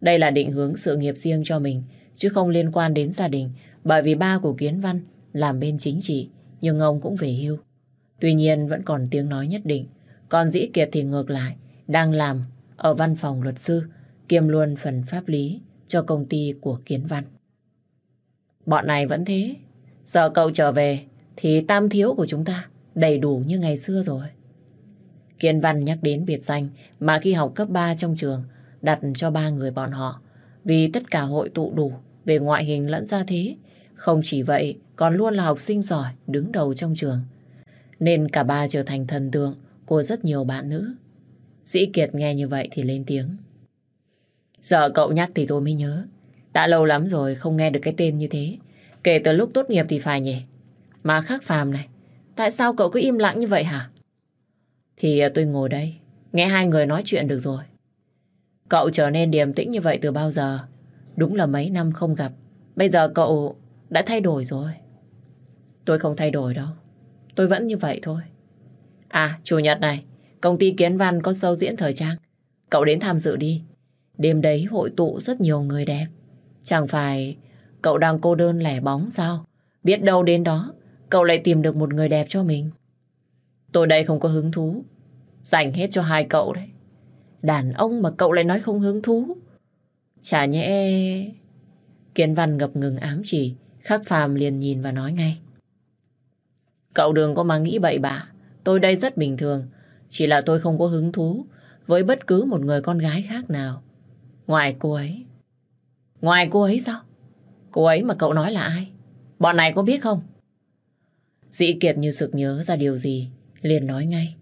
Đây là định hướng sự nghiệp riêng cho mình, chứ không liên quan đến gia đình, bởi vì ba của Kiến Văn làm bên chính trị, nhưng ông cũng về hưu. Tuy nhiên vẫn còn tiếng nói nhất định. Còn Dĩ Kiệt thì ngược lại, đang làm ở văn phòng luật sư, kiêm luôn phần pháp lý cho công ty của Kiến Văn. Bọn này vẫn thế. Giờ cậu trở về thì tam thiếu của chúng ta đầy đủ như ngày xưa rồi. Kiên Văn nhắc đến biệt danh mà khi học cấp 3 trong trường đặt cho ba người bọn họ vì tất cả hội tụ đủ về ngoại hình lẫn gia thế. Không chỉ vậy, còn luôn là học sinh giỏi đứng đầu trong trường. Nên cả ba trở thành thần tượng của rất nhiều bạn nữ. Dĩ Kiệt nghe như vậy thì lên tiếng. Giờ cậu nhắc thì tôi mới nhớ. Đã lâu lắm rồi không nghe được cái tên như thế. Kể từ lúc tốt nghiệp thì phải nhỉ. Mà khắc phàm này, tại sao cậu cứ im lặng như vậy hả? Thì à, tôi ngồi đây, nghe hai người nói chuyện được rồi. Cậu trở nên điềm tĩnh như vậy từ bao giờ? Đúng là mấy năm không gặp. Bây giờ cậu đã thay đổi rồi. Tôi không thay đổi đâu. Tôi vẫn như vậy thôi. À, Chủ nhật này, công ty Kiến Văn có sâu diễn thời trang. Cậu đến tham dự đi. Đêm đấy hội tụ rất nhiều người đẹp. Chẳng phải cậu đang cô đơn lẻ bóng sao? Biết đâu đến đó, cậu lại tìm được một người đẹp cho mình. Tôi đây không có hứng thú. Dành hết cho hai cậu đấy. Đàn ông mà cậu lại nói không hứng thú. Chả nhẽ... Kiến văn ngập ngừng ám chỉ, khắc phàm liền nhìn và nói ngay. Cậu đừng có mà nghĩ bậy bạ. Tôi đây rất bình thường. Chỉ là tôi không có hứng thú với bất cứ một người con gái khác nào. Ngoài cô ấy. Ngoài cô ấy sao? Cô ấy mà cậu nói là ai? Bọn này có biết không? Dĩ Kiệt như sực nhớ ra điều gì, liền nói ngay.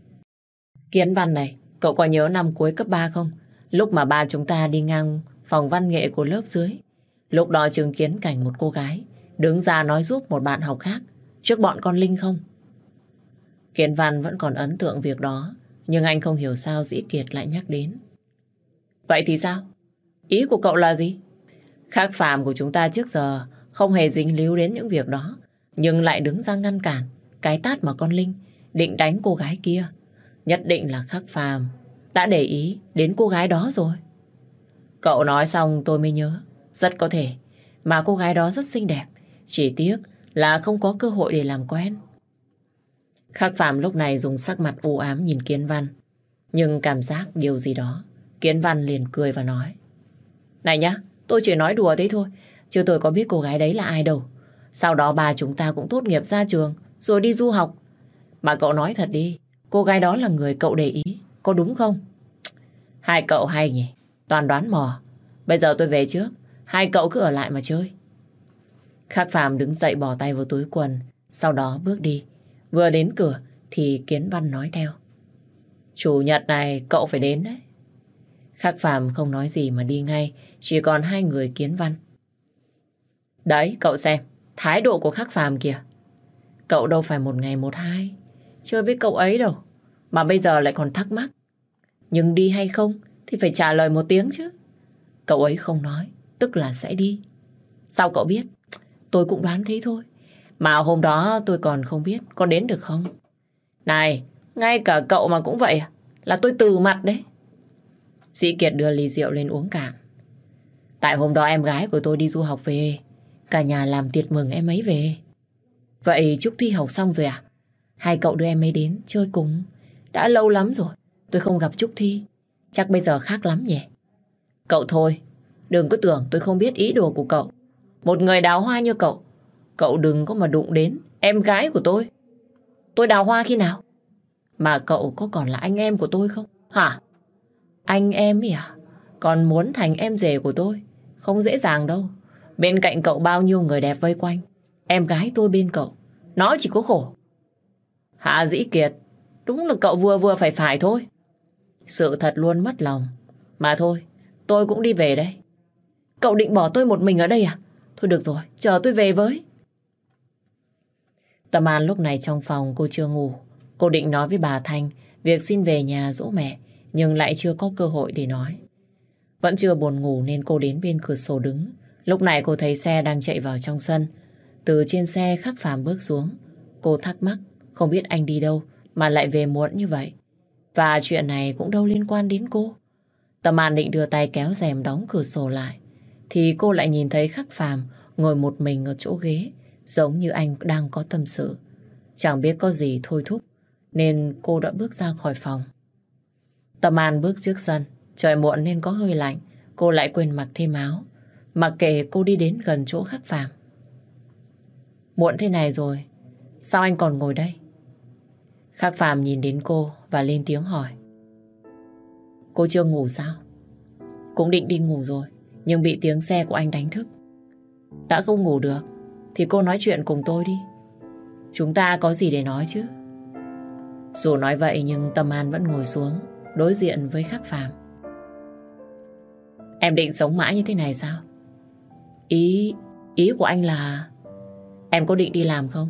Kiến văn này, cậu có nhớ năm cuối cấp 3 không? Lúc mà ba chúng ta đi ngang phòng văn nghệ của lớp dưới. Lúc đó chứng kiến cảnh một cô gái đứng ra nói giúp một bạn học khác trước bọn con Linh không? Kiến văn vẫn còn ấn tượng việc đó, nhưng anh không hiểu sao Dĩ Kiệt lại nhắc đến. Vậy thì sao? Ý của cậu là gì? Khác phàm của chúng ta trước giờ không hề dính líu đến những việc đó, nhưng lại đứng ra ngăn cản cái tát mà con Linh định đánh cô gái kia. Nhất định là khắc phàm đã để ý đến cô gái đó rồi. Cậu nói xong tôi mới nhớ, rất có thể, mà cô gái đó rất xinh đẹp, chỉ tiếc là không có cơ hội để làm quen. Khắc phàm lúc này dùng sắc mặt u ám nhìn Kiến Văn, nhưng cảm giác điều gì đó, Kiến Văn liền cười và nói. Này nhá, tôi chỉ nói đùa thế thôi, chứ tôi có biết cô gái đấy là ai đâu. Sau đó bà chúng ta cũng tốt nghiệp ra trường, rồi đi du học. Mà cậu nói thật đi, cô gái đó là người cậu để ý, có đúng không? Hai cậu hay nhỉ, toàn đoán mò. Bây giờ tôi về trước, hai cậu cứ ở lại mà chơi. Khắc Phạm đứng dậy bỏ tay vào túi quần, sau đó bước đi. Vừa đến cửa thì Kiến Văn nói theo. Chủ nhật này cậu phải đến đấy. Khắc Phạm không nói gì mà đi ngay, chỉ còn hai người Kiến Văn. Đấy, cậu xem, thái độ của Khắc Phạm kìa. Cậu đâu phải một ngày một hai, chơi với cậu ấy đâu, mà bây giờ lại còn thắc mắc. Nhưng đi hay không thì phải trả lời một tiếng chứ. Cậu ấy không nói, tức là sẽ đi. Sao cậu biết? Tôi cũng đoán thế thôi. Mà hôm đó tôi còn không biết có đến được không. Này, ngay cả cậu mà cũng vậy à? Là tôi từ mặt đấy. Sĩ Kiệt đưa ly rượu lên uống cạn. Tại hôm đó em gái của tôi đi du học về. Cả nhà làm tiệc mừng em ấy về. Vậy Trúc Thi học xong rồi à? Hai cậu đưa em ấy đến chơi cùng. Đã lâu lắm rồi. Tôi không gặp Trúc Thi. Chắc bây giờ khác lắm nhỉ? Cậu thôi. Đừng có tưởng tôi không biết ý đồ của cậu. Một người đào hoa như cậu. Cậu đừng có mà đụng đến em gái của tôi. Tôi đào hoa khi nào? Mà cậu có còn là anh em của tôi không? Hả? Anh em ý à? Còn muốn thành em rể của tôi? Không dễ dàng đâu. Bên cạnh cậu bao nhiêu người đẹp vây quanh. Em gái tôi bên cậu. Nó chỉ có khổ. Hạ Dĩ Kiệt, đúng là cậu vừa vừa phải phải thôi. Sự thật luôn mất lòng. Mà thôi, tôi cũng đi về đây. Cậu định bỏ tôi một mình ở đây à? Thôi được rồi, chờ tôi về với. Tâm An lúc này trong phòng cô chưa ngủ. Cô định nói với bà Thanh việc xin về nhà dỗ mẹ, nhưng lại chưa có cơ hội để nói. Vẫn chưa buồn ngủ nên cô đến bên cửa sổ đứng. Lúc này cô thấy xe đang chạy vào trong sân. Từ trên xe khắc phàm bước xuống. Cô thắc mắc, không biết anh đi đâu mà lại về muộn như vậy. Và chuyện này cũng đâu liên quan đến cô. Tâm An định đưa tay kéo rèm đóng cửa sổ lại. Thì cô lại nhìn thấy khắc phàm ngồi một mình ở chỗ ghế, giống như anh đang có tâm sự. Chẳng biết có gì thôi thúc, nên cô đã bước ra khỏi phòng. Tâm An bước trước sân, trời muộn nên có hơi lạnh, cô lại quên mặc thêm áo. Mặc kệ cô đi đến gần chỗ khắc phàm. Muộn thế này rồi, sao anh còn ngồi đây? Khắc Phạm nhìn đến cô và lên tiếng hỏi. Cô chưa ngủ sao? Cũng định đi ngủ rồi, nhưng bị tiếng xe của anh đánh thức. Đã không ngủ được, thì cô nói chuyện cùng tôi đi. Chúng ta có gì để nói chứ? Dù nói vậy nhưng Tâm An vẫn ngồi xuống, đối diện với khắc Phạm. Em định sống mãi như thế này sao? Ý, ý của anh là em có định đi làm không?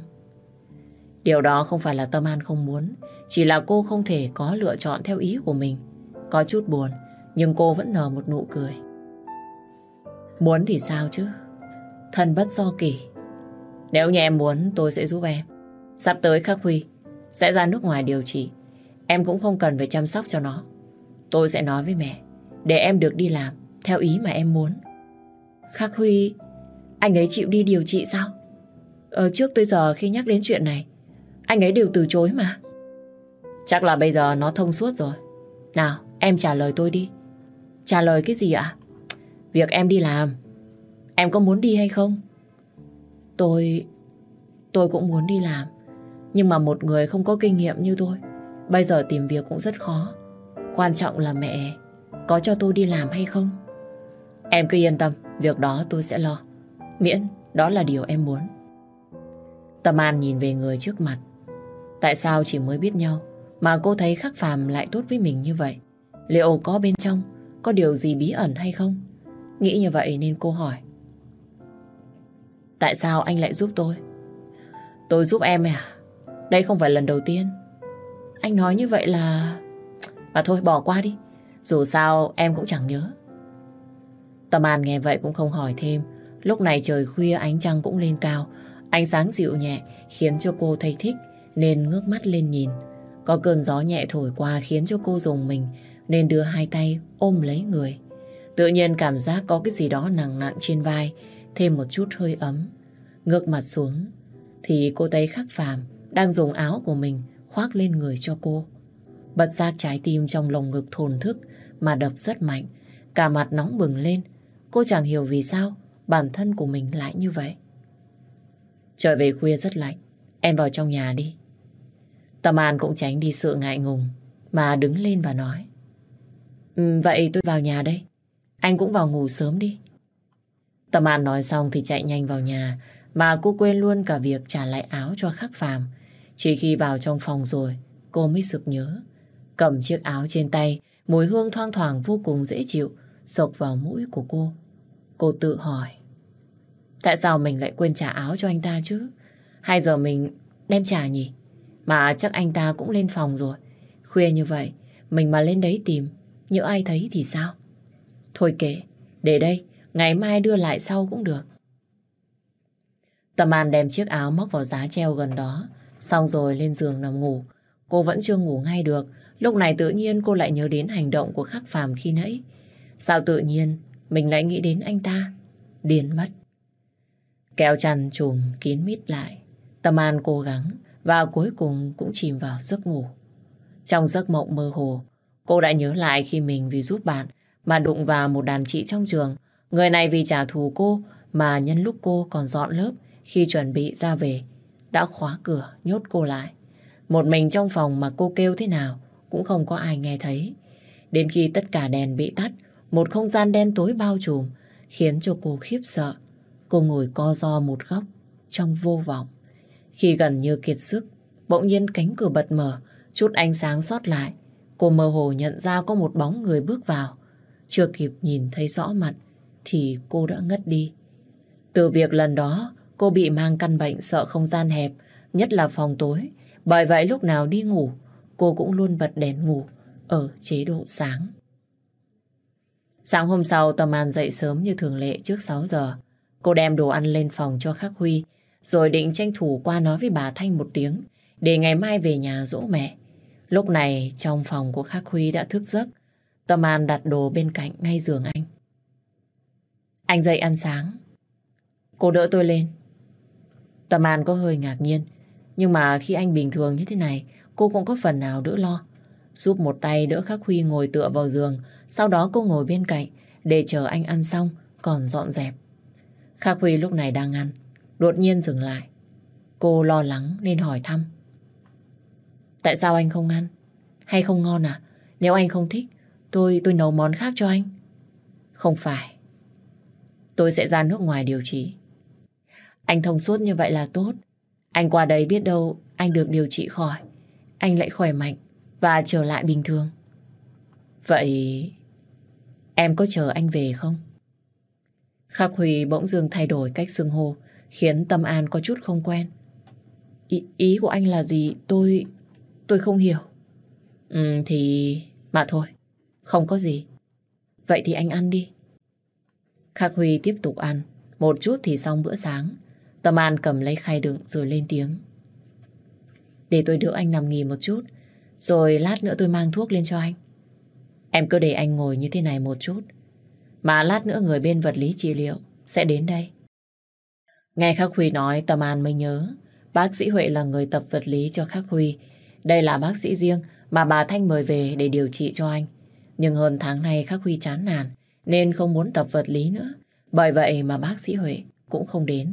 Điều đó không phải là Tâm An không muốn, chỉ là cô không thể có lựa chọn theo ý của mình. Có chút buồn, nhưng cô vẫn nở một nụ cười. Muốn thì sao chứ? Thân bất do kỳ. Nếu như em muốn, tôi sẽ giúp em. Sắp tới Khắc Huy sẽ ra nước ngoài điều trị. Em cũng không cần phải chăm sóc cho nó. Tôi sẽ nói với mẹ, để em được đi làm theo ý mà em muốn. Khắc Huy, anh ấy chịu đi điều trị sao? Ờ, trước tới giờ khi nhắc đến chuyện này, anh ấy đều từ chối mà. Chắc là bây giờ nó thông suốt rồi. Nào, em trả lời tôi đi. Trả lời cái gì ạ? Việc em đi làm. Em có muốn đi hay không? Tôi... Tôi cũng muốn đi làm. Nhưng mà một người không có kinh nghiệm như tôi, bây giờ tìm việc cũng rất khó. Quan trọng là mẹ có cho tôi đi làm hay không? Em cứ yên tâm, việc đó tôi sẽ lo. Miễn đó là điều em muốn. Tâm An nhìn về người trước mặt. Tại sao chỉ mới biết nhau mà cô thấy khắc phàm lại tốt với mình như vậy? Liệu có bên trong có điều gì bí ẩn hay không? Nghĩ như vậy nên cô hỏi. Tại sao anh lại giúp tôi? Tôi giúp em à? Đây không phải lần đầu tiên. Anh nói như vậy là... Mà thôi, bỏ qua đi. Dù sao, em cũng chẳng nhớ. Tâm An nghe vậy cũng không hỏi thêm. Lúc này trời khuya, ánh trăng cũng lên cao. Ánh sáng dịu nhẹ khiến cho cô thấy thích nên ngước mắt lên nhìn. Có cơn gió nhẹ thổi qua khiến cho cô dùng mình nên đưa hai tay ôm lấy người. Tự nhiên cảm giác có cái gì đó nặng nặng trên vai, thêm một chút hơi ấm. Ngước mặt xuống thì cô thấy khắc phàm đang dùng áo của mình khoác lên người cho cô. Bật giác trái tim trong lồng ngực thồn thức mà đập rất mạnh, cả mặt nóng bừng lên. Cô chẳng hiểu vì sao bản thân của mình lại như vậy. Trời về khuya rất lạnh, em vào trong nhà đi. Tâm An cũng tránh đi sự ngại ngùng mà đứng lên và nói. Um, vậy tôi vào nhà đây. Anh cũng vào ngủ sớm đi. Tâm An nói xong thì chạy nhanh vào nhà mà cô quên luôn cả việc trả lại áo cho khắc phàm. Chỉ khi vào trong phòng rồi cô mới sực nhớ. Cầm chiếc áo trên tay mùi hương thoang thoảng vô cùng dễ chịu sộc vào mũi của cô. Cô tự hỏi Tại sao mình lại quên trả áo cho anh ta chứ? Hay giờ mình đem trả nhỉ? Mà chắc anh ta cũng lên phòng rồi. Khuya như vậy, mình mà lên đấy tìm, nhỡ ai thấy thì sao? Thôi kệ, để đây, ngày mai đưa lại sau cũng được. Tâm An đem chiếc áo móc vào giá treo gần đó, xong rồi lên giường nằm ngủ. Cô vẫn chưa ngủ ngay được, lúc này tự nhiên cô lại nhớ đến hành động của khắc phàm khi nãy. Sao tự nhiên mình lại nghĩ đến anh ta? Điên mất. Kéo chăn trùm kín mít lại. Tâm An cố gắng và cuối cùng cũng chìm vào giấc ngủ. Trong giấc mộng mơ hồ, cô đã nhớ lại khi mình vì giúp bạn mà đụng vào một đàn chị trong trường. Người này vì trả thù cô mà nhân lúc cô còn dọn lớp khi chuẩn bị ra về, đã khóa cửa nhốt cô lại. Một mình trong phòng mà cô kêu thế nào cũng không có ai nghe thấy. Đến khi tất cả đèn bị tắt, một không gian đen tối bao trùm khiến cho cô khiếp sợ. Cô ngồi co ro một góc trong vô vọng. Khi gần như kiệt sức, bỗng nhiên cánh cửa bật mở, chút ánh sáng sót lại. Cô mơ hồ nhận ra có một bóng người bước vào. Chưa kịp nhìn thấy rõ mặt thì cô đã ngất đi. Từ việc lần đó cô bị mang căn bệnh sợ không gian hẹp, nhất là phòng tối. Bởi vậy lúc nào đi ngủ, cô cũng luôn bật đèn ngủ ở chế độ sáng. Sáng hôm sau, Tâm An dậy sớm như thường lệ trước 6 giờ. Cô đem đồ ăn lên phòng cho Khắc Huy, rồi định tranh thủ qua nói với bà Thanh một tiếng, để ngày mai về nhà dỗ mẹ. Lúc này, trong phòng của Khắc Huy đã thức giấc. Tâm An đặt đồ bên cạnh ngay giường anh. Anh dậy ăn sáng. Cô đỡ tôi lên. Tâm An có hơi ngạc nhiên. Nhưng mà khi anh bình thường như thế này, cô cũng có phần nào đỡ lo. Giúp một tay đỡ Khắc Huy ngồi tựa vào giường, sau đó cô ngồi bên cạnh để chờ anh ăn xong, còn dọn dẹp. Khắc Huy lúc này đang ăn, đột nhiên dừng lại. Cô lo lắng nên hỏi thăm. Tại sao anh không ăn? Hay không ngon à? Nếu anh không thích, tôi tôi nấu món khác cho anh. Không phải. Tôi sẽ ra nước ngoài điều trị. Anh thông suốt như vậy là tốt. Anh qua đây biết đâu anh được điều trị khỏi. Anh lại khỏe mạnh và trở lại bình thường. Vậy em có chờ anh về không? Khắc Huy bỗng dưng thay đổi cách xưng hô khiến Tâm An có chút không quen. Ý, ý của anh là gì? Tôi... tôi không hiểu. Ừ thì... mà thôi. Không có gì. Vậy thì anh ăn đi. Khắc Huy tiếp tục ăn. Một chút thì xong bữa sáng. Tâm An cầm lấy khay đựng rồi lên tiếng. Để tôi đỡ anh nằm nghỉ một chút. Rồi lát nữa tôi mang thuốc lên cho anh. Em cứ để anh ngồi như thế này một chút. Mà lát nữa người bên vật lý trị liệu sẽ đến đây. Nghe Khắc Huy nói Tâm An mới nhớ. Bác sĩ Huệ là người tập vật lý cho Khắc Huy. Đây là bác sĩ riêng mà bà Thanh mời về để điều trị cho anh. Nhưng hơn tháng nay Khắc Huy chán nản nên không muốn tập vật lý nữa. Bởi vậy mà bác sĩ Huệ cũng không đến.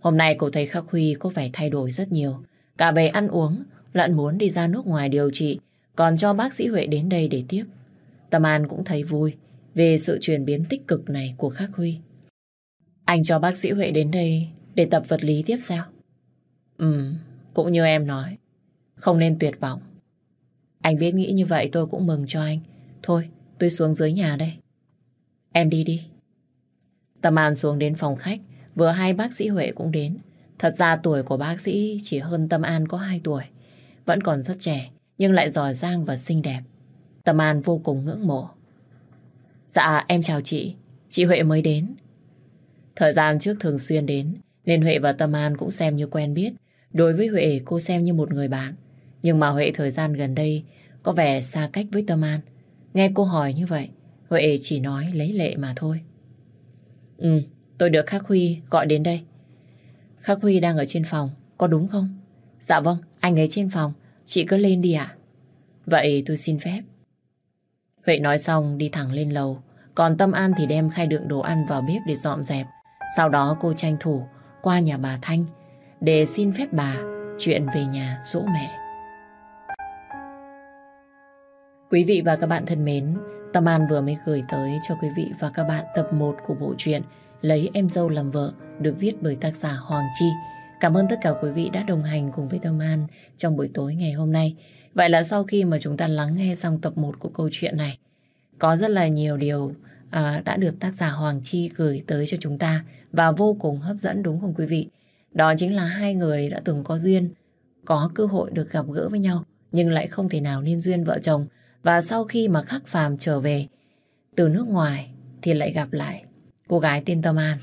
Hôm nay cô thấy Khắc Huy có vẻ thay đổi rất nhiều. Cả về ăn uống, lẫn muốn đi ra nước ngoài điều trị, còn cho bác sĩ Huệ đến đây để tiếp. Tâm An cũng thấy vui về sự chuyển biến tích cực này của Khắc Huy. Anh cho bác sĩ Huệ đến đây để tập vật lý tiếp sao? Ừ, cũng như em nói, không nên tuyệt vọng. Anh biết nghĩ như vậy tôi cũng mừng cho anh. Thôi, tôi xuống dưới nhà đây. Em đi đi. Tâm An xuống đến phòng khách, vừa hai bác sĩ Huệ cũng đến. Thật ra tuổi của bác sĩ chỉ hơn Tâm An có 2 tuổi. Vẫn còn rất trẻ, nhưng lại giỏi giang và xinh đẹp. Tâm An vô cùng ngưỡng mộ. Dạ, em chào chị. Chị Huệ mới đến. Thời gian trước thường xuyên đến, nên Huệ và Tâm An cũng xem như quen biết. Đối với Huệ, cô xem như một người bạn. Nhưng mà Huệ thời gian gần đây có vẻ xa cách với Tâm An. Nghe cô hỏi như vậy, Huệ chỉ nói lấy lệ mà thôi. Ừ, tôi được Khắc Huy gọi đến đây. Khắc Huy đang ở trên phòng, có đúng không? Dạ vâng, anh ấy trên phòng, chị cứ lên đi ạ. Vậy tôi xin phép. Huệ nói xong đi thẳng lên lầu, còn Tâm An thì đem khay đựng đồ ăn vào bếp để dọn dẹp. Sau đó cô tranh thủ qua nhà bà Thanh để xin phép bà chuyện về nhà dỗ mẹ. Quý vị và các bạn thân mến, Tâm An vừa mới gửi tới cho quý vị và các bạn tập 1 của bộ truyện Lấy em dâu làm vợ được viết bởi tác giả Hoàng Chi. Cảm ơn tất cả quý vị đã đồng hành cùng với Tâm An trong buổi tối ngày hôm nay. Vậy là sau khi mà chúng ta lắng nghe xong tập 1 của câu chuyện này, có rất là nhiều điều à, đã được tác giả Hoàng Chi gửi tới cho chúng ta và vô cùng hấp dẫn đúng không quý vị? Đó chính là hai người đã từng có duyên, có cơ hội được gặp gỡ với nhau, nhưng lại không thể nào liên duyên vợ chồng. Và sau khi mà khắc phàm trở về từ nước ngoài thì lại gặp lại cô gái tên Tâm An.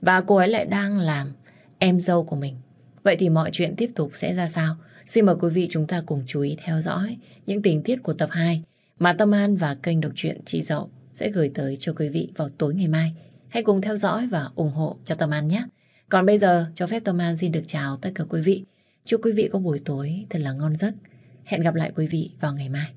Và cô ấy lại đang làm em dâu của mình. Vậy thì mọi chuyện tiếp tục sẽ ra sao? Xin mời quý vị chúng ta cùng chú ý theo dõi những tình tiết của tập 2 mà Tâm An và kênh đọc truyện Chị Dậu sẽ gửi tới cho quý vị vào tối ngày mai. Hãy cùng theo dõi và ủng hộ cho Tâm An nhé. Còn bây giờ, cho phép Tâm An xin được chào tất cả quý vị. Chúc quý vị có buổi tối thật là ngon giấc. Hẹn gặp lại quý vị vào ngày mai.